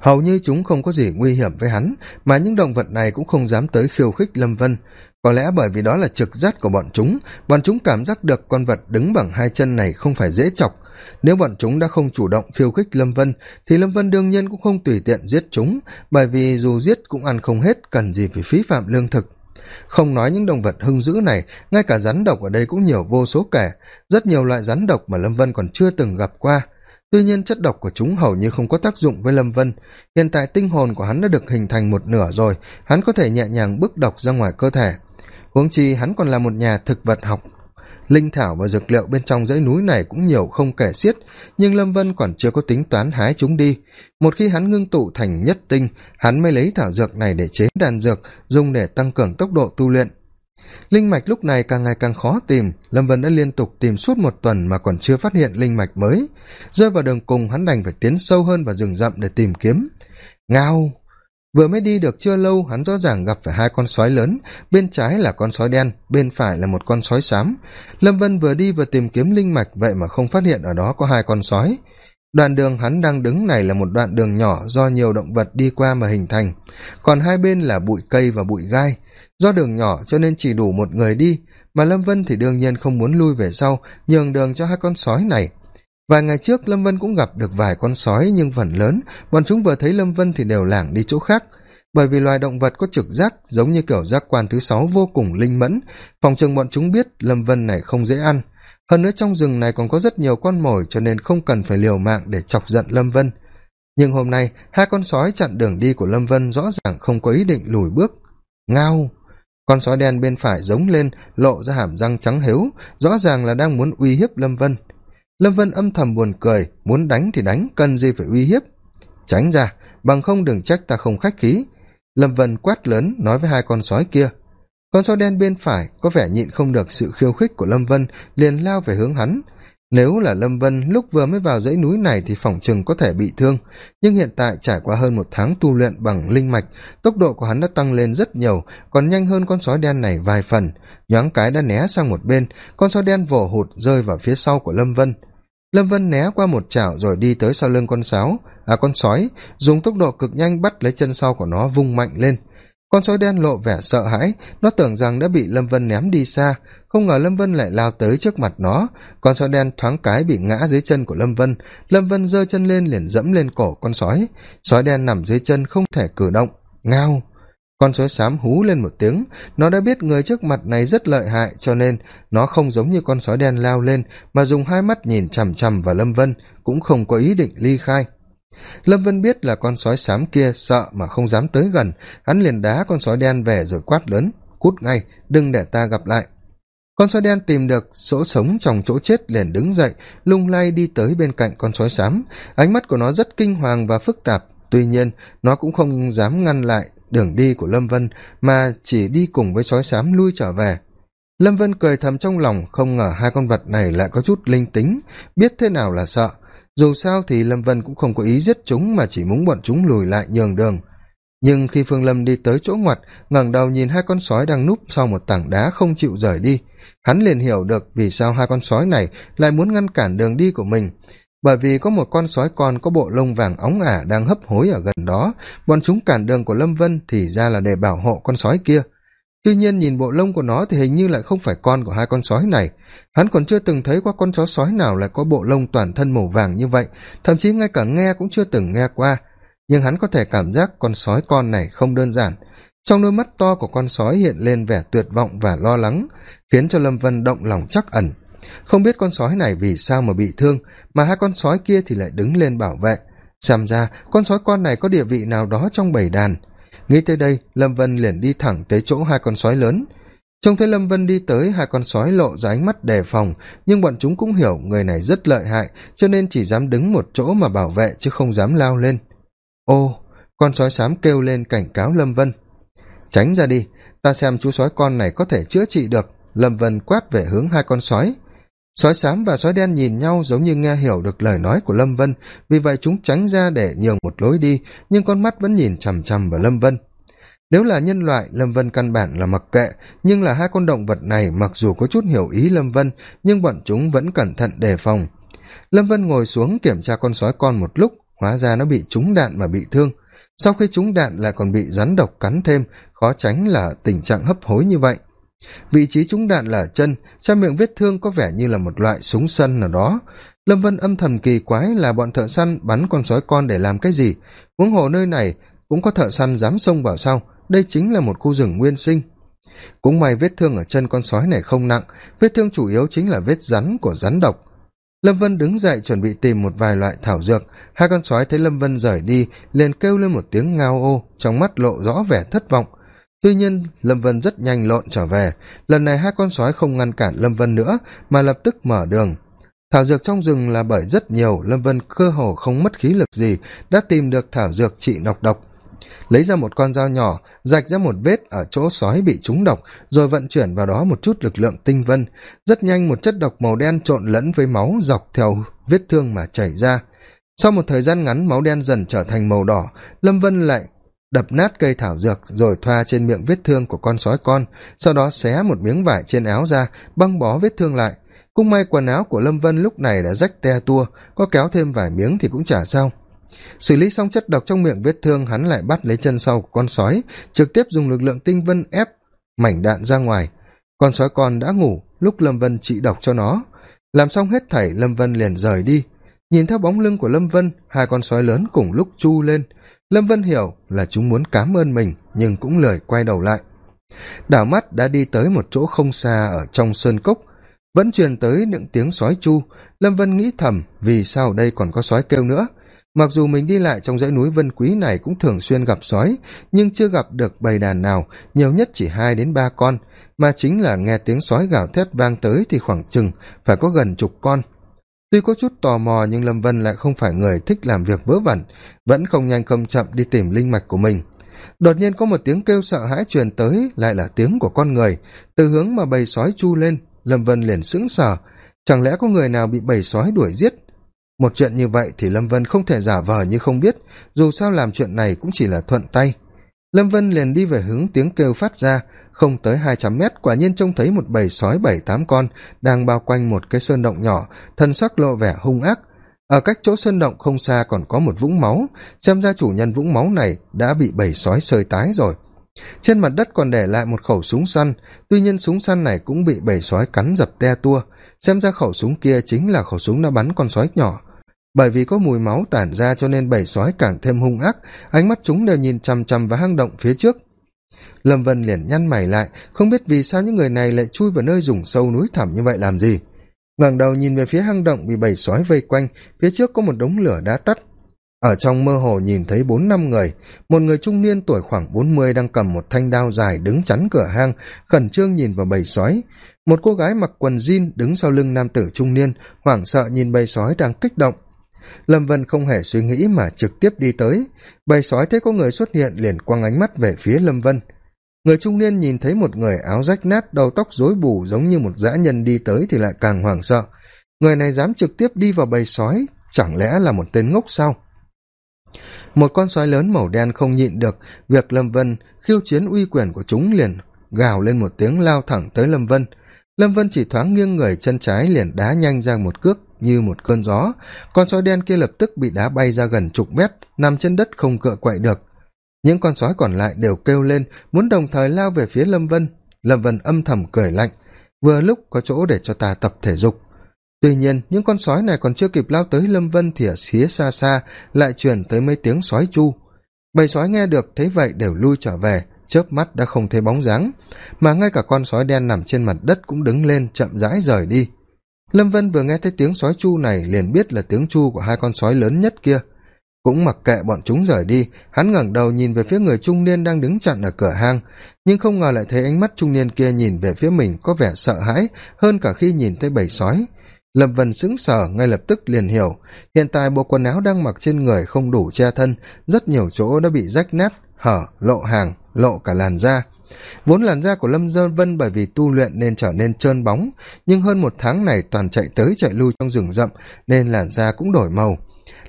Hầu như chúng không có gì nguy hiểm với hắn, mà những động vật này cũng không dám tới khiêu khích lâm vân. Có lẽ bởi vì đó là trực giác của bọn chúng bọn chúng cảm giác được con vật đứng bằng hai chân này không phải dễ chọc nếu bọn chúng đã không chủ động khiêu khích lâm vân, thì lâm vân đương nhiên cũng không tùy tiện giết chúng, bởi vì dù giết cũng ăn không hết, cần gì phải phí phạm lương thực. Không nói những động vật hung dữ này, ngay cả rắn độc ở đây cũng nhiều vô số kể. Rất nhiều loại rắn độc mà lâm vân còn chưa từng gặp qua. Tuy nhiên chất độc của chúng hầu như không có tác dụng với lâm vân. Hiện tại tinh hồn của hắn đã được hình thành một nửa rồi, hắn có thể nhẹ nhàng bước độc ra ngoài cơ thể. Huống chi hắn còn là một nhà thực vật học linh thảo và dược liệu bên trong dãy núi này cũng nhiều không kể xiết, nhưng lâm vân còn chưa có tính toán hái chúng đi. Một khi hắn ngưng tụ thành nhất tinh, hắn mới lấy thảo dược này để chế đàn dược, dùng để tăng cường tốc độ tu luyện. Linh mạch lúc này càng ngày càng khó tìm, lâm vân đã liên tục tìm suốt một tuần mà còn chưa phát hiện linh mạch mới. Rơi vào đường cùng, hắn đành phải tiến sâu hơn vào rừng rậm để tìm kiếm. Ngao! Vừa mới đi được chưa lâu, hắn rõ ràng gặp phải hai con sói lớn, bên trái là con sói đen, bên phải là một con sói xám. Lâm vân vừa đi vừa tìm kiếm linh mạch, vậy mà không phát hiện ở đó có hai con sói. Đoạn đường hắn đang đứng này là một đoạn đường nhỏ do nhiều động vật đi qua mà hình thành. Còn hai bên là bụi cây và bụi gai. Do đường nhỏ cho nên chỉ đủ một người đi, mà lâm vân thì đương nhiên không muốn lui về sau, nhường đường cho hai con sói này vài ngày trước, lâm vân cũng gặp được vài con sói nhưng phần lớn, bọn chúng vừa thấy lâm vân thì đều lảng đi chỗ khác. Bởi vì loài động vật có trực giác giống như kiểu giác quan thứ sáu vô cùng linh mẫn, phòng chừng bọn chúng biết lâm vân này không dễ ăn. Hơn nữa trong rừng này còn có rất nhiều con mồi cho nên không cần phải liều mạng để chọc giận lâm vân. Nhưng hôm nay, hai con sói chặn đường đi của lâm vân rõ ràng không có ý định lùi bước. Ngao! Con sói đen bên phải giống lên, lộ ra hàm răng trắng hếu, rõ ràng là đang muốn uy hiếp lâm vân lâm vân âm thầm buồn cười, muốn đánh thì đánh, cần gì phải uy hiếp. Tránh ra, bằng không đừng trách ta không khách khí. Lâm vân quát lớn, nói với hai con sói kia. Con sói đen bên phải có vẻ nhịn không được sự khiêu khích của lâm vân, liền lao về hướng hắn nếu là lâm vân lúc vừa mới vào dãy núi này thì phỏng chừng có thể bị thương. Nhưng hiện tại trải qua hơn một tháng tu luyện bằng linh mạch, tốc độ của hắn đã tăng lên rất nhiều, còn nhanh hơn con sói đen này vài phần. Nhoáng cái đã né sang một bên, con sói đen vồ hụt rơi vào phía sau của lâm vân. Lâm vân né qua một chảo rồi đi tới sau lưng con sáo. À con sói, dùng tốc độ cực nhanh bắt lấy chân sau của nó vung mạnh lên. Con sói đen lộ vẻ sợ hãi, nó tưởng rằng đã bị lâm vân ném đi xa không ngờ lâm vân lại lao tới trước mặt nó. Con sói đen thoáng cái bị ngã dưới chân của lâm vân. Lâm vân giơ chân lên liền dẫm lên cổ con sói. Sói đen nằm dưới chân không thể cử động. Ngao! Con sói xám hú lên một tiếng. Nó đã biết người trước mặt này rất lợi hại, cho nên nó không giống như con sói đen lao lên, mà dùng hai mắt nhìn chằm chằm vào lâm vân, cũng không có ý định ly khai. Lâm vân biết là con sói xám kia sợ mà không dám tới gần. Hắn liền đá con sói đen về rồi quát lớn, cút ngay, đừng để ta gặp lại con sói đen tìm được chỗ sống trong chỗ chết liền đứng dậy, lung lay đi tới bên cạnh con sói xám. Ánh mắt của nó rất kinh hoàng và phức tạp. Tuy nhiên, nó cũng không dám ngăn lại đường đi của lâm vân, mà chỉ đi cùng với sói xám lui trở về. Lâm vân cười thầm trong lòng, không ngờ hai con vật này lại có chút linh tính. Biết thế nào là sợ. Dù sao thì lâm vân cũng không có ý giết chúng mà chỉ muốn bọn chúng lùi lại nhường đường. Nhưng khi phương lâm đi tới chỗ ngoặt, ngẩng đầu nhìn hai con sói đang núp sau một tảng đá không chịu rời đi hắn liền hiểu được vì sao hai con sói này lại muốn ngăn cản đường đi của mình. Bởi vì có một con sói con có bộ lông vàng óng ả đang hấp hối ở gần đó. Bọn chúng cản đường của lâm vân thì ra là để bảo hộ con sói kia. Tuy nhiên nhìn bộ lông của nó thì hình như lại không phải con của hai con sói này. Hắn còn chưa từng thấy qua con chó sói nào lại có bộ lông toàn thân màu vàng như vậy. Thậm chí ngay cả nghe cũng chưa từng nghe qua. Nhưng hắn có thể cảm giác con sói con này không đơn giản trong đôi mắt to của con sói hiện lên vẻ tuyệt vọng và lo lắng, khiến cho lâm vân động lòng chắc ẩn. Không biết con sói này vì sao mà bị thương, mà hai con sói kia thì lại đứng lên bảo vệ. Xem ra, con sói con này có địa vị nào đó trong bầy đàn. Nghĩ tới đây, lâm vân liền đi thẳng tới chỗ hai con sói lớn. Trông thấy lâm vân đi tới, hai con sói lộ ra ánh mắt đề phòng, nhưng bọn chúng cũng hiểu người này rất lợi hại, cho nên chỉ dám đứng một chỗ mà bảo vệ chứ không dám lao lên. Ô, con sói xám kêu lên cảnh cáo lâm vân tránh ra đi, ta xem chú sói con này có thể chữa trị được. Lâm vân quát về hướng hai con sói. Sói xám và sói đen nhìn nhau giống như nghe hiểu được lời nói của lâm vân, vì vậy chúng tránh ra để nhường một lối đi, nhưng con mắt vẫn nhìn chằm chằm vào lâm vân. Nếu là nhân loại, lâm vân căn bản là mặc kệ, nhưng là hai con động vật này mặc dù có chút hiểu ý lâm vân, nhưng bọn chúng vẫn cẩn thận đề phòng. Lâm vân ngồi xuống kiểm tra con sói con một lúc, hóa ra nó bị trúng đạn mà bị thương sau khi trúng đạn lại còn bị rắn độc cắn thêm, khó tránh là tình trạng hấp hối như vậy. Vị trí trúng đạn là chân, xem miệng vết thương có vẻ như là một loại súng sân nào đó. Lâm vân âm thầm kỳ quái là bọn thợ săn bắn con sói con để làm cái gì? Huống hồ nơi này cũng có thợ săn dám xông vào sau đây chính là một khu rừng nguyên sinh. Cũng may vết thương ở chân con sói này không nặng, vết thương chủ yếu chính là vết rắn của rắn độc lâm vân đứng dậy chuẩn bị tìm một vài loại thảo dược. Hai con sói thấy lâm vân rời đi, liền kêu lên một tiếng ngao ô, trong mắt lộ rõ vẻ thất vọng. Tuy nhiên, lâm vân rất nhanh lộn trở về. Lần này hai con sói không ngăn cản lâm vân nữa, mà lập tức mở đường. Thảo dược trong rừng là bởi rất nhiều, lâm vân cơ hồ không mất khí lực gì, đã tìm được thảo dược trị độc độc lấy ra một con dao nhỏ, rạch ra một vết ở chỗ sói bị trúng độc, rồi vận chuyển vào đó một chút lực lượng tinh vân. Rất nhanh một chất độc màu đen trộn lẫn với máu dọc theo vết thương mà chảy ra. Sau một thời gian ngắn, máu đen dần trở thành màu đỏ. Lâm vân lại đập nát cây thảo dược rồi thoa trên miệng vết thương của con sói con, sau đó xé một miếng vải trên áo ra, băng bó vết thương lại. Cung may quần áo của lâm vân lúc này đã rách te tua, có kéo thêm vài miếng thì cũng chả sao xử lý xong chất độc trong miệng vết thương, hắn lại bắt lấy chân sau của con sói, trực tiếp dùng lực lượng tinh vân ép mảnh đạn ra ngoài. Con sói con đã ngủ, lúc lâm vân trị độc cho nó. Làm xong hết thảy, lâm vân liền rời đi. Nhìn theo bóng lưng của lâm vân, hai con sói lớn cùng lúc chu lên. Lâm vân hiểu là chúng muốn cám ơn mình, nhưng cũng lười quay đầu lại. Đảo mắt đã đi tới một chỗ không xa ở trong sơn cốc. Vẫn truyền tới những tiếng sói chu. Lâm vân nghĩ thầm, vì sao đây còn có sói kêu nữa? Mặc dù mình đi lại trong dãy núi vân quý này cũng thường xuyên gặp sói, nhưng chưa gặp được bầy đàn nào, nhiều nhất chỉ hai đến ba con. Mà chính là nghe tiếng sói gào thét vang tới thì khoảng chừng phải có gần chục con. Tuy có chút tò mò nhưng lâm vân lại không phải người thích làm việc vớ vẩn, vẫn không nhanh không chậm đi tìm linh mạch của mình. Đột nhiên có một tiếng kêu sợ hãi truyền tới, lại là tiếng của con người. Từ hướng mà bầy sói chu lên, lâm vân liền sững sờ. Chẳng lẽ có người nào bị bầy sói đuổi giết? Một chuyện như vậy thì lâm vân không thể giả vờ như không biết, dù sao làm chuyện này cũng chỉ là thuận tay. Lâm vân liền đi về hướng tiếng kêu phát ra, không tới hai trăm mét, quả nhiên trông thấy một bầy sói bảy tám con đang bao quanh một cái sơn động nhỏ, thân sắc lộ vẻ hung ác. Ở cách chỗ sơn động không xa còn có một vũng máu, xem ra chủ nhân vũng máu này đã bị bầy sói sơi tái rồi. Trên mặt đất còn để lại một khẩu súng săn, tuy nhiên súng săn này cũng bị bầy sói cắn dập te tua xem ra khẩu súng kia chính là khẩu súng đã bắn con sói nhỏ. Bởi vì có mùi máu tản ra cho nên bầy sói càng thêm hung ác, ánh mắt chúng đều nhìn chằm chằm vào hang động phía trước. Lâm vân liền nhăn mày lại, không biết vì sao những người này lại chui vào nơi dùng sâu núi thẳm như vậy làm gì. Ngẩng đầu nhìn về phía hang động bị bầy sói vây quanh, phía trước có một đống lửa đã tắt. Ở trong mơ hồ nhìn thấy bốn năm người, một người trung niên tuổi khoảng bốn mươi đang cầm một thanh đao dài đứng chắn cửa hang, khẩn trương nhìn vào bầy sói một cô gái mặc quần jean đứng sau lưng nam tử trung niên, hoảng sợ nhìn bầy sói đang kích động. Lâm vân không hề suy nghĩ mà trực tiếp đi tới. Bầy sói thấy có người xuất hiện liền quăng ánh mắt về phía lâm vân. Người trung niên nhìn thấy một người áo rách nát, đầu tóc rối bù giống như một dã nhân đi tới thì lại càng hoảng sợ. Người này dám trực tiếp đi vào bầy sói, chẳng lẽ là một tên ngốc sao? Một con sói lớn màu đen không nhịn được, việc lâm vân khiêu chiến uy quyền của chúng liền gào lên một tiếng lao thẳng tới lâm vân lâm vân chỉ thoáng nghiêng người chân trái liền đá nhanh ra một cước như một cơn gió. Con sói đen kia lập tức bị đá bay ra gần chục mét, nằm trên đất không cựa quậy được. Những con sói còn lại đều kêu lên, muốn đồng thời lao về phía lâm vân. Lâm vân âm thầm cười lạnh, vừa lúc có chỗ để cho ta tập thể dục. Tuy nhiên, những con sói này còn chưa kịp lao tới lâm vân thì ở xía xa xa lại truyền tới mấy tiếng sói chu. Bầy sói nghe được, thấy vậy đều lui trở về chớp mắt đã không thấy bóng dáng, mà ngay cả con sói đen nằm trên mặt đất cũng đứng lên chậm rãi rời đi. Lâm vân vừa nghe thấy tiếng sói chu này liền biết là tiếng chu của hai con sói lớn nhất kia. Cũng mặc kệ bọn chúng rời đi, hắn ngẩng đầu nhìn về phía người trung niên đang đứng chặn ở cửa hang, nhưng không ngờ lại thấy ánh mắt trung niên kia nhìn về phía mình có vẻ sợ hãi hơn cả khi nhìn thấy bầy sói. Lâm vân sững sờ ngay lập tức liền hiểu, hiện tại bộ quần áo đang mặc trên người không đủ che thân, rất nhiều chỗ đã bị rách nát, hở, lộ hàng lộ cả làn da. Vốn làn da của lâm dơ vân bởi vì tu luyện nên trở nên trơn bóng, nhưng hơn một tháng này toàn chạy tới chạy lui trong rừng rậm, nên làn da cũng đổi màu.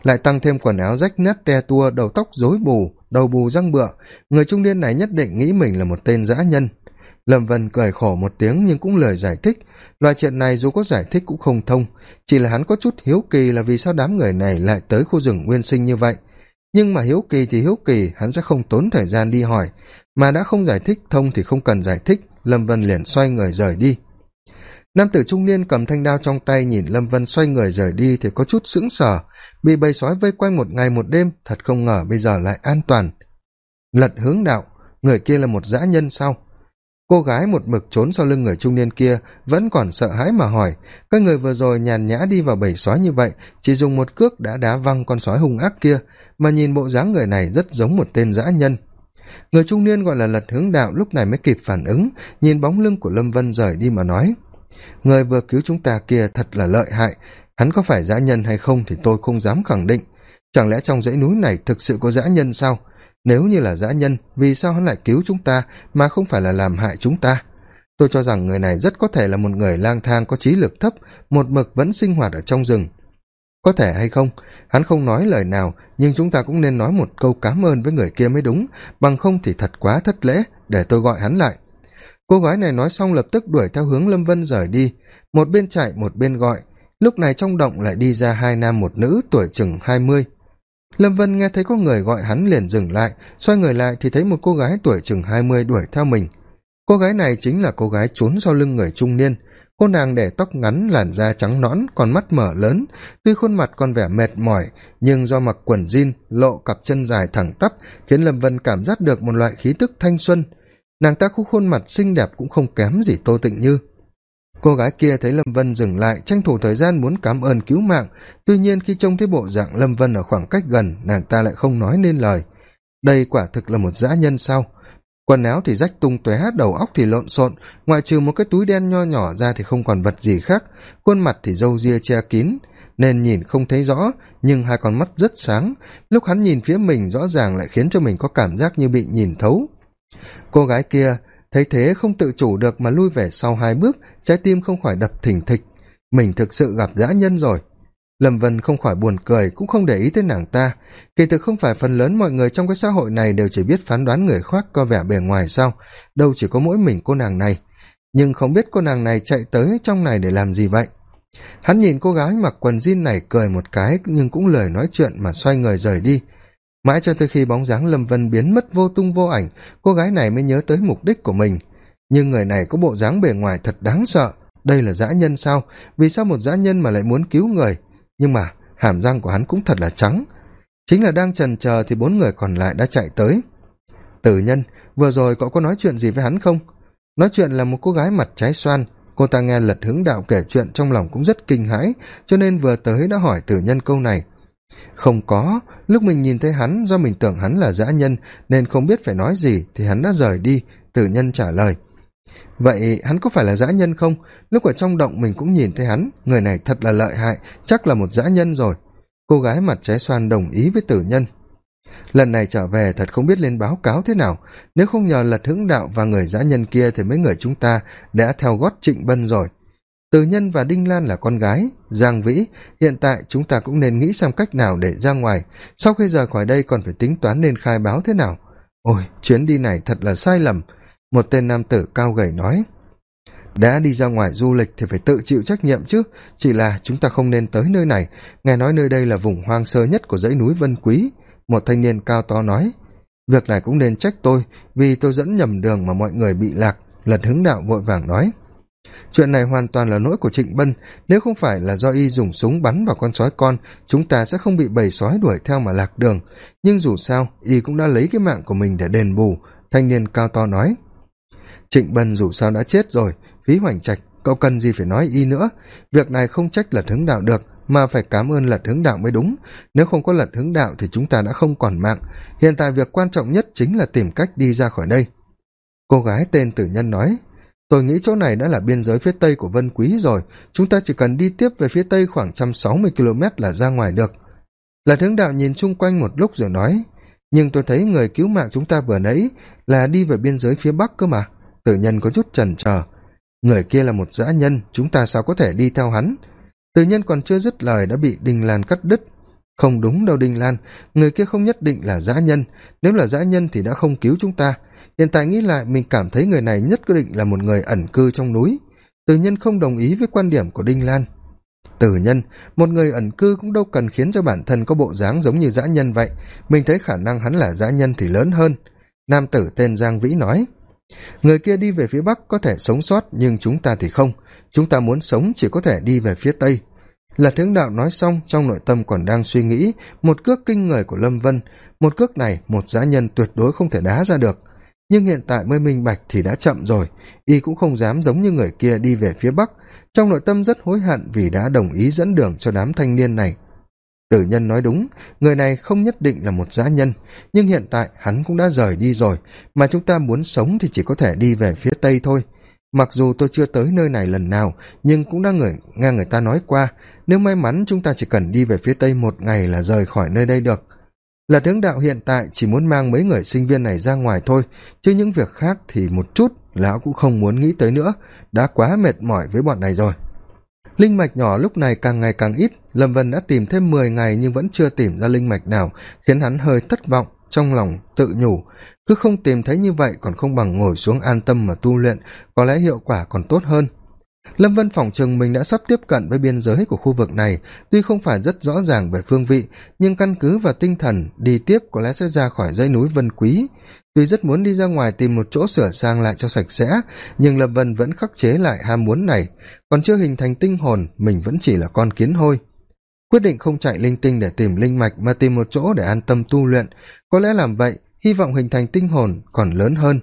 Lại tăng thêm quần áo rách nát te tua, đầu tóc rối bù, đầu bù răng bựa. Người trung niên này nhất định nghĩ mình là một tên dã nhân. Lâm vân cười khổ một tiếng nhưng cũng lời giải thích. Loại chuyện này dù có giải thích cũng không thông. Chỉ là hắn có chút hiếu kỳ là vì sao đám người này lại tới khu rừng nguyên sinh như vậy nhưng mà hiếu kỳ thì hiếu kỳ, hắn sẽ không tốn thời gian đi hỏi. Mà đã không giải thích thông thì không cần giải thích, lâm vân liền xoay người rời đi. Nam tử trung niên cầm thanh đao trong tay nhìn lâm vân xoay người rời đi thì có chút sững sờ, bị bầy sói vây quanh một ngày một đêm, thật không ngờ bây giờ lại an toàn. Lật hướng đạo, người kia là một dã nhân sao? Cô gái một mực trốn sau lưng người trung niên kia, vẫn còn sợ hãi mà hỏi. Các người vừa rồi nhàn nhã đi vào bầy sói như vậy, chỉ dùng một cước đã đá văng con sói hung ác kia mà nhìn bộ dáng người này rất giống một tên dã nhân. Người trung niên gọi là lật hướng đạo lúc này mới kịp phản ứng, nhìn bóng lưng của lâm vân rời đi mà nói, người vừa cứu chúng ta kia thật là lợi hại, hắn có phải dã nhân hay không thì tôi không dám khẳng định. Chẳng lẽ trong dãy núi này thực sự có dã nhân sao? Nếu như là dã nhân, vì sao hắn lại cứu chúng ta mà không phải là làm hại chúng ta? Tôi cho rằng người này rất có thể là một người lang thang có trí lực thấp, một mực vẫn sinh hoạt ở trong rừng có thể hay không? Hắn không nói lời nào, nhưng chúng ta cũng nên nói một câu cám ơn với người kia mới đúng. Bằng không thì thật quá thất lễ, để tôi gọi hắn lại. Cô gái này nói xong lập tức đuổi theo hướng lâm vân rời đi. Một bên chạy, một bên gọi. Lúc này trong động lại đi ra hai nam một nữ tuổi chừng hai mươi. Lâm vân nghe thấy có người gọi hắn liền dừng lại, xoay người lại thì thấy một cô gái tuổi chừng hai mươi đuổi theo mình. Cô gái này chính là cô gái trốn sau lưng người trung niên cô nàng để tóc ngắn làn da trắng nõn còn mắt mở lớn. Tuy khuôn mặt còn vẻ mệt mỏi, nhưng do mặc quần jean, lộ cặp chân dài thẳng tắp, khiến lâm vân cảm giác được một loại khí tức thanh xuân. Nàng ta khúc khuôn mặt xinh đẹp cũng không kém gì tô tịnh như. Cô gái kia thấy lâm vân dừng lại, tranh thủ thời gian muốn cảm ơn cứu mạng. Tuy nhiên khi trông thấy bộ dạng lâm vân ở khoảng cách gần, nàng ta lại không nói nên lời. Đây quả thực là một dã nhân sao? Quần áo thì rách tung tóe, đầu óc thì lộn xộn, ngoại trừ một cái túi đen nho nhỏ ra thì không còn vật gì khác. Khuôn mặt thì râu ria che kín, nên nhìn không thấy rõ, nhưng hai con mắt rất sáng. Lúc hắn nhìn phía mình, rõ ràng lại khiến cho mình có cảm giác như bị nhìn thấu. Cô gái kia thấy thế không tự chủ được mà lui về sau hai bước, trái tim không khỏi đập thình thịch. Mình thực sự gặp dã nhân rồi lâm vân không khỏi buồn cười, cũng không để ý tới nàng ta. Kỳ thực không phải phần lớn mọi người trong cái xã hội này đều chỉ biết phán đoán người khác coi vẻ bề ngoài sao, đâu chỉ có mỗi mình cô nàng này. Nhưng không biết cô nàng này chạy tới trong này để làm gì vậy? Hắn nhìn cô gái mặc quần jean này cười một cái, nhưng cũng lời nói chuyện mà xoay người rời đi. Mãi cho tới khi bóng dáng lâm vân biến mất vô tung vô ảnh, cô gái này mới nhớ tới mục đích của mình. Nhưng người này có bộ dáng bề ngoài thật đáng sợ, đây là dã nhân sao? Vì sao một dã nhân mà lại muốn cứu người? Nhưng mà, hàm răng của hắn cũng thật là trắng. Chính là đang trần chờ thì bốn người còn lại đã chạy tới. Tử nhân, vừa rồi cậu có nói chuyện gì với hắn không? Nói chuyện là một cô gái mặt trái xoan. Cô ta nghe lật hướng đạo kể chuyện trong lòng cũng rất kinh hãi, cho nên vừa tới đã hỏi tử nhân câu này. Không có, lúc mình nhìn thấy hắn do mình tưởng hắn là dã nhân, nên không biết phải nói gì thì hắn đã rời đi, tử nhân trả lời vậy hắn có phải là dã nhân không? Lúc ở trong động mình cũng nhìn thấy hắn. Người này thật là lợi hại, chắc là một dã nhân rồi. Cô gái mặt trái xoan đồng ý với tử nhân. Lần này trở về thật không biết lên báo cáo thế nào. Nếu không nhờ lật hứng đạo và người dã nhân kia thì mấy người chúng ta đã theo gót trịnh bân rồi. Từ nhân và đinh lan là con gái, giang vĩ. Hiện tại chúng ta cũng nên nghĩ xem cách nào để ra ngoài. Sau khi rời khỏi đây còn phải tính toán nên khai báo thế nào. Ôi, chuyến đi này thật là sai lầm một tên nam tử cao gầy nói, đã đi ra ngoài du lịch thì phải tự chịu trách nhiệm chứ, chỉ là chúng ta không nên tới nơi này. Nghe nói nơi đây là vùng hoang sơ nhất của dãy núi vân quý. Một thanh niên cao to nói, việc này cũng nên trách tôi, vì tôi dẫn nhầm đường mà mọi người bị lạc. Lật hứng đạo vội vàng nói, chuyện này hoàn toàn là lỗi của trịnh bân. Nếu không phải là do y dùng súng bắn vào con sói con, chúng ta sẽ không bị bầy sói đuổi theo mà lạc đường. Nhưng dù sao, y cũng đã lấy cái mạng của mình để đền bù. Thanh niên cao to nói trịnh bân dù sao đã chết rồi, phí hoành trạch cậu cần gì phải nói y nữa. Việc này không trách lật hứng đạo được, mà phải cảm ơn lật hướng đạo mới đúng. Nếu không có lật hướng đạo thì chúng ta đã không còn mạng. Hiện tại việc quan trọng nhất chính là tìm cách đi ra khỏi đây. Cô gái tên tử nhân nói, tôi nghĩ chỗ này đã là biên giới phía tây của vân quý rồi. Chúng ta chỉ cần đi tiếp về phía tây khoảng trăm sáu mươi km là ra ngoài được. Lật hướng đạo nhìn chung quanh một lúc rồi nói, nhưng tôi thấy người cứu mạng chúng ta vừa nãy là đi về biên giới phía bắc cơ mà tử nhân có chút chần chờ. Người kia là một dã nhân, chúng ta sao có thể đi theo hắn? Tử nhân còn chưa dứt lời đã bị đinh lan cắt đứt. Không đúng đâu đinh lan, người kia không nhất định là dã nhân. Nếu là dã nhân thì đã không cứu chúng ta. Hiện tại nghĩ lại, mình cảm thấy người này nhất quyết định là một người ẩn cư trong núi. Tử nhân không đồng ý với quan điểm của đinh lan. Tử nhân, một người ẩn cư cũng đâu cần khiến cho bản thân có bộ dáng giống như dã nhân vậy. Mình thấy khả năng hắn là dã nhân thì lớn hơn. Nam tử tên giang vĩ nói người kia đi về phía bắc có thể sống sót, nhưng chúng ta thì không. Chúng ta muốn sống chỉ có thể đi về phía tây. Là hướng đạo nói xong, trong nội tâm còn đang suy nghĩ, một cước kinh người của lâm vân. Một cước này, một giá nhân tuyệt đối không thể đá ra được. Nhưng hiện tại mới minh bạch thì đã chậm rồi. Y cũng không dám giống như người kia đi về phía bắc. Trong nội tâm rất hối hận vì đã đồng ý dẫn đường cho đám thanh niên này tử nhân nói đúng, người này không nhất định là một dã nhân, nhưng hiện tại hắn cũng đã rời đi rồi, mà chúng ta muốn sống thì chỉ có thể đi về phía tây thôi. Mặc dù tôi chưa tới nơi này lần nào, nhưng cũng đã người, nghe người ta nói qua, nếu may mắn chúng ta chỉ cần đi về phía tây một ngày là rời khỏi nơi đây được. Là tướng đạo hiện tại chỉ muốn mang mấy người sinh viên này ra ngoài thôi, chứ những việc khác thì một chút lão cũng không muốn nghĩ tới nữa, đã quá mệt mỏi với bọn này rồi linh mạch nhỏ lúc này càng ngày càng ít. Lâm vân đã tìm thêm mười ngày nhưng vẫn chưa tìm ra linh mạch nào, khiến hắn hơi thất vọng, trong lòng tự nhủ. Cứ không tìm thấy như vậy còn không bằng ngồi xuống an tâm mà tu luyện, có lẽ hiệu quả còn tốt hơn lâm vân phỏng chừng mình đã sắp tiếp cận với biên giới của khu vực này, tuy không phải rất rõ ràng về phương vị, nhưng căn cứ và tinh thần, đi tiếp có lẽ sẽ ra khỏi dãy núi vân quý. Tuy rất muốn đi ra ngoài tìm một chỗ sửa sang lại cho sạch sẽ, nhưng lâm vân vẫn khắc chế lại ham muốn này. Còn chưa hình thành tinh hồn, mình vẫn chỉ là con kiến hôi. Quyết định không chạy linh tinh để tìm linh mạch, mà tìm một chỗ để an tâm tu luyện. Có lẽ làm vậy, hy vọng hình thành tinh hồn còn lớn hơn.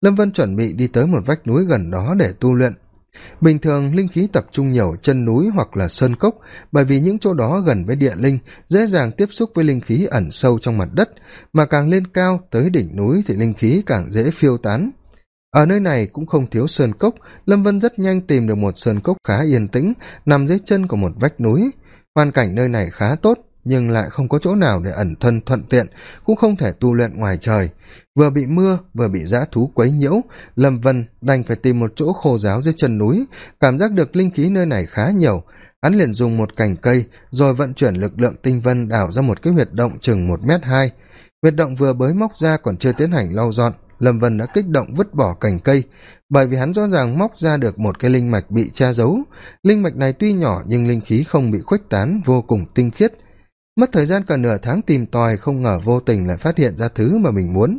Lâm vân chuẩn bị đi tới một vách núi gần đó để tu luyện bình thường, linh khí tập trung nhiều chân núi hoặc là sơn cốc, bởi vì những chỗ đó gần với địa linh, dễ dàng tiếp xúc với linh khí ẩn sâu trong mặt đất. Mà càng lên cao, tới đỉnh núi thì linh khí càng dễ phiêu tán. Ở nơi này cũng không thiếu sơn cốc. Lâm vân rất nhanh tìm được một sơn cốc khá yên tĩnh, nằm dưới chân của một vách núi. Hoàn cảnh nơi này khá tốt nhưng lại không có chỗ nào để ẩn thân thuận tiện, cũng không thể tu luyện ngoài trời. Vừa bị mưa, vừa bị dã thú quấy nhiễu, lâm vân đành phải tìm một chỗ khô giáo dưới chân núi, cảm giác được linh khí nơi này khá nhiều. Hắn liền dùng một cành cây, rồi vận chuyển lực lượng tinh vân đào ra một cái huyệt động chừng một m hai. Huyệt động vừa bới móc ra còn chưa tiến hành lau dọn, lâm vân đã kích động vứt bỏ cành cây. Bởi vì hắn rõ ràng móc ra được một cái linh mạch bị che giấu. Linh mạch này tuy nhỏ nhưng linh khí không bị khuếch tán, vô cùng tinh khiết mất thời gian cả nửa tháng tìm tòi, không ngờ vô tình lại phát hiện ra thứ mà mình muốn.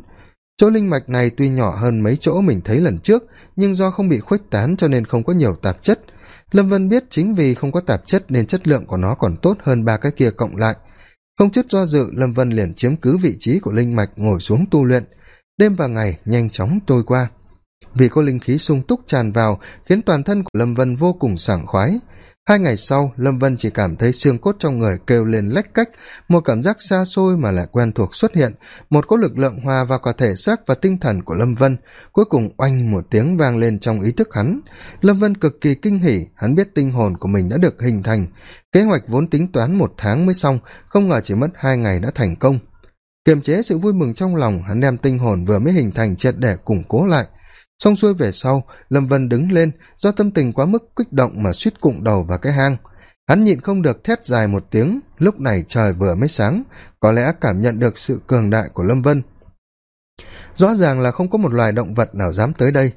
Chỗ linh mạch này tuy nhỏ hơn mấy chỗ mình thấy lần trước, nhưng do không bị khuếch tán cho nên không có nhiều tạp chất. Lâm vân biết chính vì không có tạp chất nên chất lượng của nó còn tốt hơn ba cái kia cộng lại. Không chút do dự, lâm vân liền chiếm cứ vị trí của linh mạch, ngồi xuống tu luyện. Đêm và ngày nhanh chóng trôi qua. Vì có linh khí sung túc tràn vào, khiến toàn thân của lâm vân vô cùng sảng khoái hai ngày sau, lâm vân chỉ cảm thấy xương cốt trong người kêu lên lách cách, một cảm giác xa xôi mà lại quen thuộc xuất hiện. Một cỗ lực lượng hòa vào cả thể xác và tinh thần của lâm vân. Cuối cùng oanh một tiếng vang lên trong ý thức hắn. Lâm vân cực kỳ kinh hỉ, hắn biết tinh hồn của mình đã được hình thành. Kế hoạch vốn tính toán một tháng mới xong, không ngờ chỉ mất hai ngày đã thành công. Kiềm chế sự vui mừng trong lòng, hắn đem tinh hồn vừa mới hình thành triệt để củng cố lại xong xuôi về sau, lâm vân đứng lên, do tâm tình quá mức kích động mà suýt cụng đầu vào cái hang. Hắn nhịn không được thét dài một tiếng, lúc này trời vừa mới sáng, có lẽ cảm nhận được sự cường đại của lâm vân. Rõ ràng là không có một loài động vật nào dám tới đây.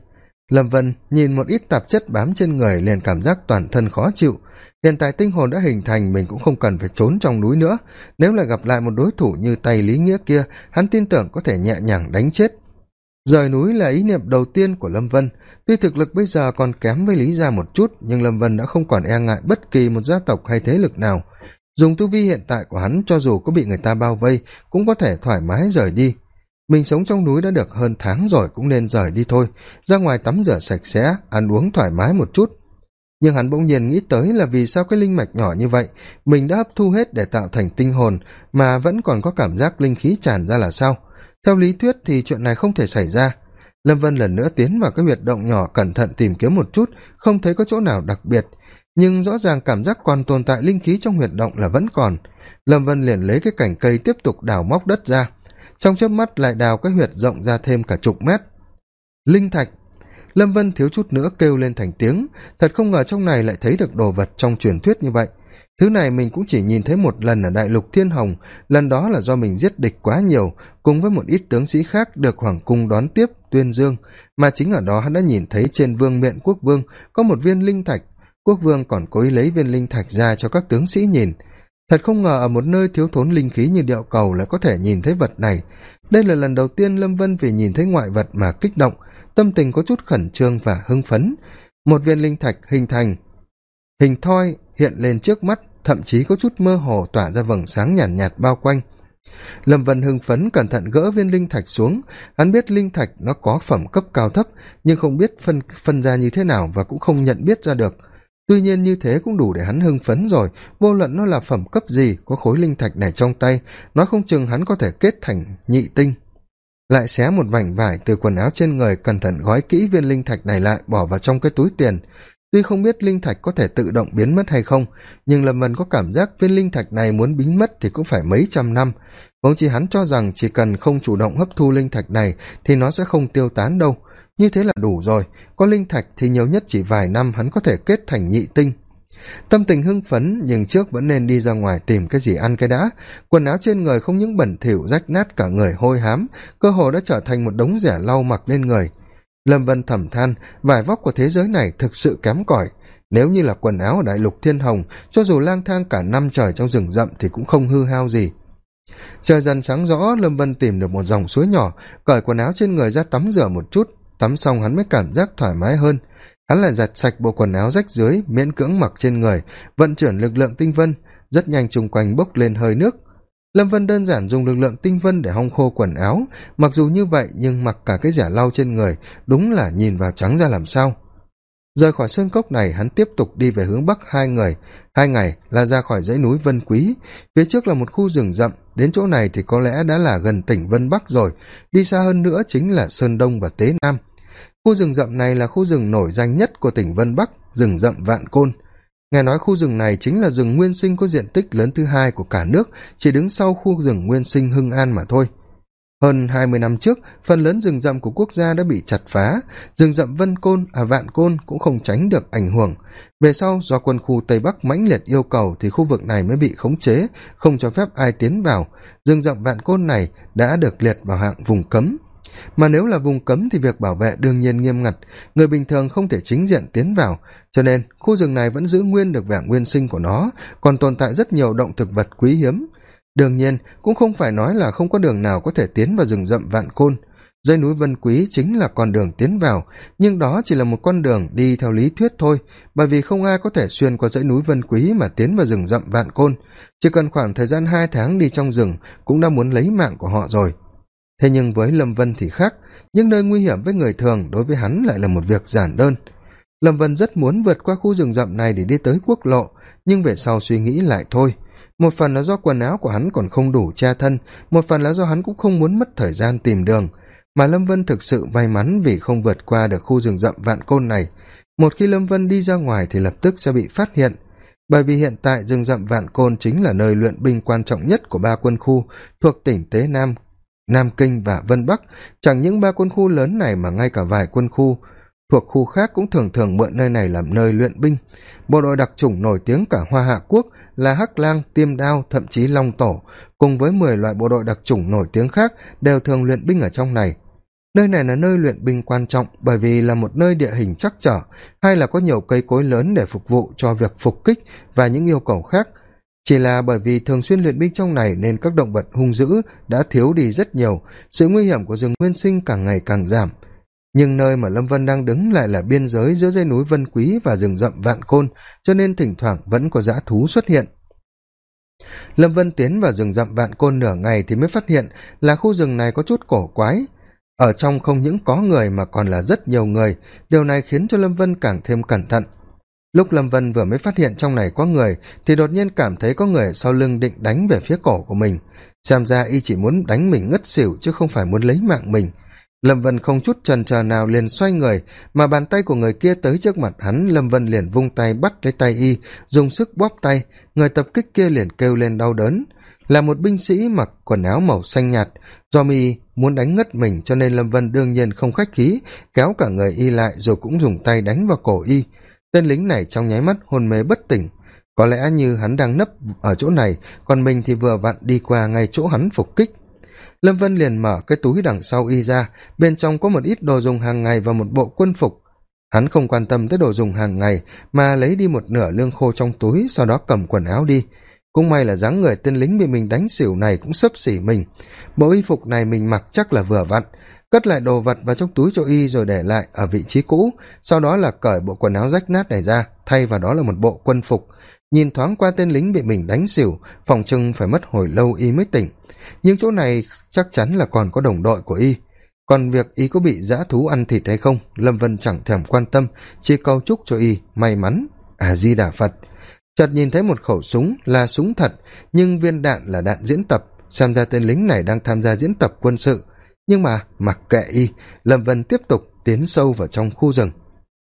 Lâm vân nhìn một ít tạp chất bám trên người liền cảm giác toàn thân khó chịu. Hiện tại tinh hồn đã hình thành, mình cũng không cần phải trốn trong núi nữa. Nếu lại gặp lại một đối thủ như tay lý nghĩa kia, hắn tin tưởng có thể nhẹ nhàng đánh chết rời núi là ý niệm đầu tiên của lâm vân. Tuy thực lực bây giờ còn kém với lý gia một chút, nhưng lâm vân đã không còn e ngại bất kỳ một gia tộc hay thế lực nào. Dùng tu vi hiện tại của hắn, cho dù có bị người ta bao vây, cũng có thể thoải mái rời đi. Mình sống trong núi đã được hơn tháng rồi, cũng nên rời đi thôi. Ra ngoài tắm rửa sạch sẽ, ăn uống thoải mái một chút. Nhưng hắn bỗng nhiên nghĩ tới là vì sao cái linh mạch nhỏ như vậy, mình đã hấp thu hết để tạo thành tinh hồn, mà vẫn còn có cảm giác linh khí tràn ra là sao? Theo lý thuyết thì chuyện này không thể xảy ra. Lâm vân lần nữa tiến vào cái huyệt động nhỏ, cẩn thận tìm kiếm một chút, không thấy có chỗ nào đặc biệt. Nhưng rõ ràng cảm giác còn tồn tại linh khí trong huyệt động là vẫn còn. Lâm vân liền lấy cái cành cây tiếp tục đào móc đất ra. Trong chớp mắt lại đào cái huyệt rộng ra thêm cả chục mét. Linh thạch. Lâm vân thiếu chút nữa kêu lên thành tiếng. Thật không ngờ trong này lại thấy được đồ vật trong truyền thuyết như vậy thứ này mình cũng chỉ nhìn thấy một lần ở đại lục thiên hồng, lần đó là do mình giết địch quá nhiều, cùng với một ít tướng sĩ khác được hoàng cung đón tiếp tuyên dương. Mà chính ở đó hắn đã nhìn thấy trên vương miện quốc vương có một viên linh thạch. Quốc vương còn cố ý lấy viên linh thạch ra cho các tướng sĩ nhìn. Thật không ngờ ở một nơi thiếu thốn linh khí như điệu cầu lại có thể nhìn thấy vật này. Đây là lần đầu tiên lâm vân vì nhìn thấy ngoại vật mà kích động, tâm tình có chút khẩn trương và hưng phấn. Một viên linh thạch hình thành, hình thoi hiện lên trước mắt thậm chí có chút mơ hồ tỏa ra vầng sáng nhàn nhạt, nhạt bao quanh. Lâm vân hưng phấn cẩn thận gỡ viên linh thạch xuống. Hắn biết linh thạch nó có phẩm cấp cao thấp nhưng không biết phân phân ra như thế nào và cũng không nhận biết ra được. Tuy nhiên như thế cũng đủ để hắn hưng phấn rồi. Vô luận nó là phẩm cấp gì có khối linh thạch này trong tay nó không chừng hắn có thể kết thành nhị tinh. Lại xé một vảnh vải từ quần áo trên người cẩn thận gói kỹ viên linh thạch này lại bỏ vào trong cái túi tiền tuy không biết linh thạch có thể tự động biến mất hay không, nhưng lâm vân có cảm giác viên linh thạch này muốn biến mất thì cũng phải mấy trăm năm. Vốn chỉ hắn cho rằng chỉ cần không chủ động hấp thu linh thạch này thì nó sẽ không tiêu tán đâu. Như thế là đủ rồi, có linh thạch thì nhiều nhất chỉ vài năm hắn có thể kết thành nhị tinh. Tâm tình hưng phấn, nhưng trước vẫn nên đi ra ngoài tìm cái gì ăn cái đã. Quần áo trên người không những bẩn thỉu, rách nát cả người hôi hám, cơ hồ đã trở thành một đống rẻ lau mặc lên người lâm vân thầm than, vải vóc của thế giới này thực sự kém cỏi. Nếu như là quần áo ở đại lục thiên hồng, cho dù lang thang cả năm trời trong rừng rậm thì cũng không hư hao gì. Trời dần sáng rõ, lâm vân tìm được một dòng suối nhỏ, cởi quần áo trên người ra tắm rửa một chút. Tắm xong hắn mới cảm giác thoải mái hơn. Hắn lại giặt sạch bộ quần áo rách dưới, miễn cưỡng mặc trên người, vận chuyển lực lượng tinh vân, rất nhanh chung quanh bốc lên hơi nước lâm vân đơn giản dùng lực lượng tinh vân để hong khô quần áo. Mặc dù như vậy, nhưng mặc cả cái giả lau trên người, đúng là nhìn vào trắng ra làm sao. Rời khỏi sơn cốc này, hắn tiếp tục đi về hướng bắc hai người. Hai ngày là ra khỏi dãy núi vân quý. Phía trước là một khu rừng rậm. Đến chỗ này thì có lẽ đã là gần tỉnh vân bắc rồi. Đi xa hơn nữa chính là sơn đông và tế nam. Khu rừng rậm này là khu rừng nổi danh nhất của tỉnh vân bắc, rừng rậm vạn côn nghe nói khu rừng này chính là rừng nguyên sinh có diện tích lớn thứ hai của cả nước, chỉ đứng sau khu rừng nguyên sinh hưng an mà thôi. Hơn hai mươi năm trước, phần lớn rừng rậm của quốc gia đã bị chặt phá. Rừng rậm vân côn à vạn côn cũng không tránh được ảnh hưởng. Về sau, do quân khu tây bắc mãnh liệt yêu cầu thì khu vực này mới bị khống chế, không cho phép ai tiến vào. Rừng rậm vạn côn này đã được liệt vào hạng vùng cấm mà nếu là vùng cấm thì việc bảo vệ đương nhiên nghiêm ngặt. Người bình thường không thể chính diện tiến vào. Cho nên, khu rừng này vẫn giữ nguyên được vẻ nguyên sinh của nó, còn tồn tại rất nhiều động thực vật quý hiếm. Đương nhiên, cũng không phải nói là không có đường nào có thể tiến vào rừng rậm vạn côn. Dãy núi vân quý chính là con đường tiến vào, nhưng đó chỉ là một con đường đi theo lý thuyết thôi, bởi vì không ai có thể xuyên qua dãy núi vân quý mà tiến vào rừng rậm vạn côn. Chỉ cần khoảng thời gian hai tháng đi trong rừng cũng đã muốn lấy mạng của họ rồi thế nhưng với lâm vân thì khác, những nơi nguy hiểm với người thường đối với hắn lại là một việc giản đơn. Lâm vân rất muốn vượt qua khu rừng rậm này để đi tới quốc lộ, nhưng về sau suy nghĩ lại thôi. Một phần là do quần áo của hắn còn không đủ che thân, một phần là do hắn cũng không muốn mất thời gian tìm đường. Mà lâm vân thực sự may mắn vì không vượt qua được khu rừng rậm vạn côn này. Một khi lâm vân đi ra ngoài thì lập tức sẽ bị phát hiện. Bởi vì hiện tại rừng rậm vạn côn chính là nơi luyện binh quan trọng nhất của ba quân khu thuộc tỉnh tế nam nam kinh và vân bắc, chẳng những ba quân khu lớn này mà ngay cả vài quân khu thuộc khu khác cũng thường thường mượn nơi này làm nơi luyện binh. Bộ đội đặc chủng nổi tiếng cả hoa hạ quốc là hắc lang, tiêm đao, thậm chí long tổ, cùng với mười loại bộ đội đặc chủng nổi tiếng khác đều thường luyện binh ở trong này. Nơi này là nơi luyện binh quan trọng bởi vì là một nơi địa hình chắc trở, hay là có nhiều cây cối lớn để phục vụ cho việc phục kích và những yêu cầu khác chỉ là bởi vì thường xuyên luyện binh trong này nên các động vật hung dữ đã thiếu đi rất nhiều. Sự nguy hiểm của rừng nguyên sinh càng ngày càng giảm. Nhưng nơi mà lâm vân đang đứng lại là biên giới giữa dãy núi vân quý và rừng rậm vạn côn, cho nên thỉnh thoảng vẫn có dã thú xuất hiện. Lâm vân tiến vào rừng rậm vạn côn nửa ngày thì mới phát hiện là khu rừng này có chút cổ quái. Ở trong không những có người mà còn là rất nhiều người. Điều này khiến cho lâm vân càng thêm cẩn thận lúc lâm vân vừa mới phát hiện trong này có người, thì đột nhiên cảm thấy có người sau lưng định đánh về phía cổ của mình. Xem ra y chỉ muốn đánh mình ngất xỉu, chứ không phải muốn lấy mạng mình. Lâm vân không chút trần trờ nào liền xoay người, mà bàn tay của người kia tới trước mặt hắn, lâm vân liền vung tay bắt lấy tay y, dùng sức bóp tay. Người tập kích kia liền kêu lên đau đớn. Là một binh sĩ mặc quần áo màu xanh nhạt. Do mi muốn đánh ngất mình, cho nên lâm vân đương nhiên không khách khí, kéo cả người y lại rồi cũng dùng tay đánh vào cổ y tên lính này trong nháy mắt hôn mê bất tỉnh. Có lẽ như hắn đang nấp ở chỗ này, còn mình thì vừa vặn đi qua ngay chỗ hắn phục kích. Lâm vân liền mở cái túi đằng sau y ra, bên trong có một ít đồ dùng hàng ngày và một bộ quân phục. Hắn không quan tâm tới đồ dùng hàng ngày, mà lấy đi một nửa lương khô trong túi, sau đó cầm quần áo đi. Cũng may là dáng người tên lính bị mình đánh xỉu này cũng sấp xỉ mình. Bộ y phục này mình mặc chắc là vừa vặn cất lại đồ vật vào trong túi cho y rồi để lại ở vị trí cũ, sau đó là cởi bộ quần áo rách nát này ra, thay vào đó là một bộ quân phục. Nhìn thoáng qua tên lính bị mình đánh xỉu, phòng trưng phải mất hồi lâu y mới tỉnh. Nhưng chỗ này chắc chắn là còn có đồng đội của y. Còn việc y có bị dã thú ăn thịt hay không, lâm vân chẳng thèm quan tâm, chỉ cầu chúc cho y may mắn. À di đà phật. Chợt nhìn thấy một khẩu súng là súng thật, nhưng viên đạn là đạn diễn tập. Xem ra tên lính này đang tham gia diễn tập quân sự nhưng mà mặc kệ y, lâm vân tiếp tục tiến sâu vào trong khu rừng.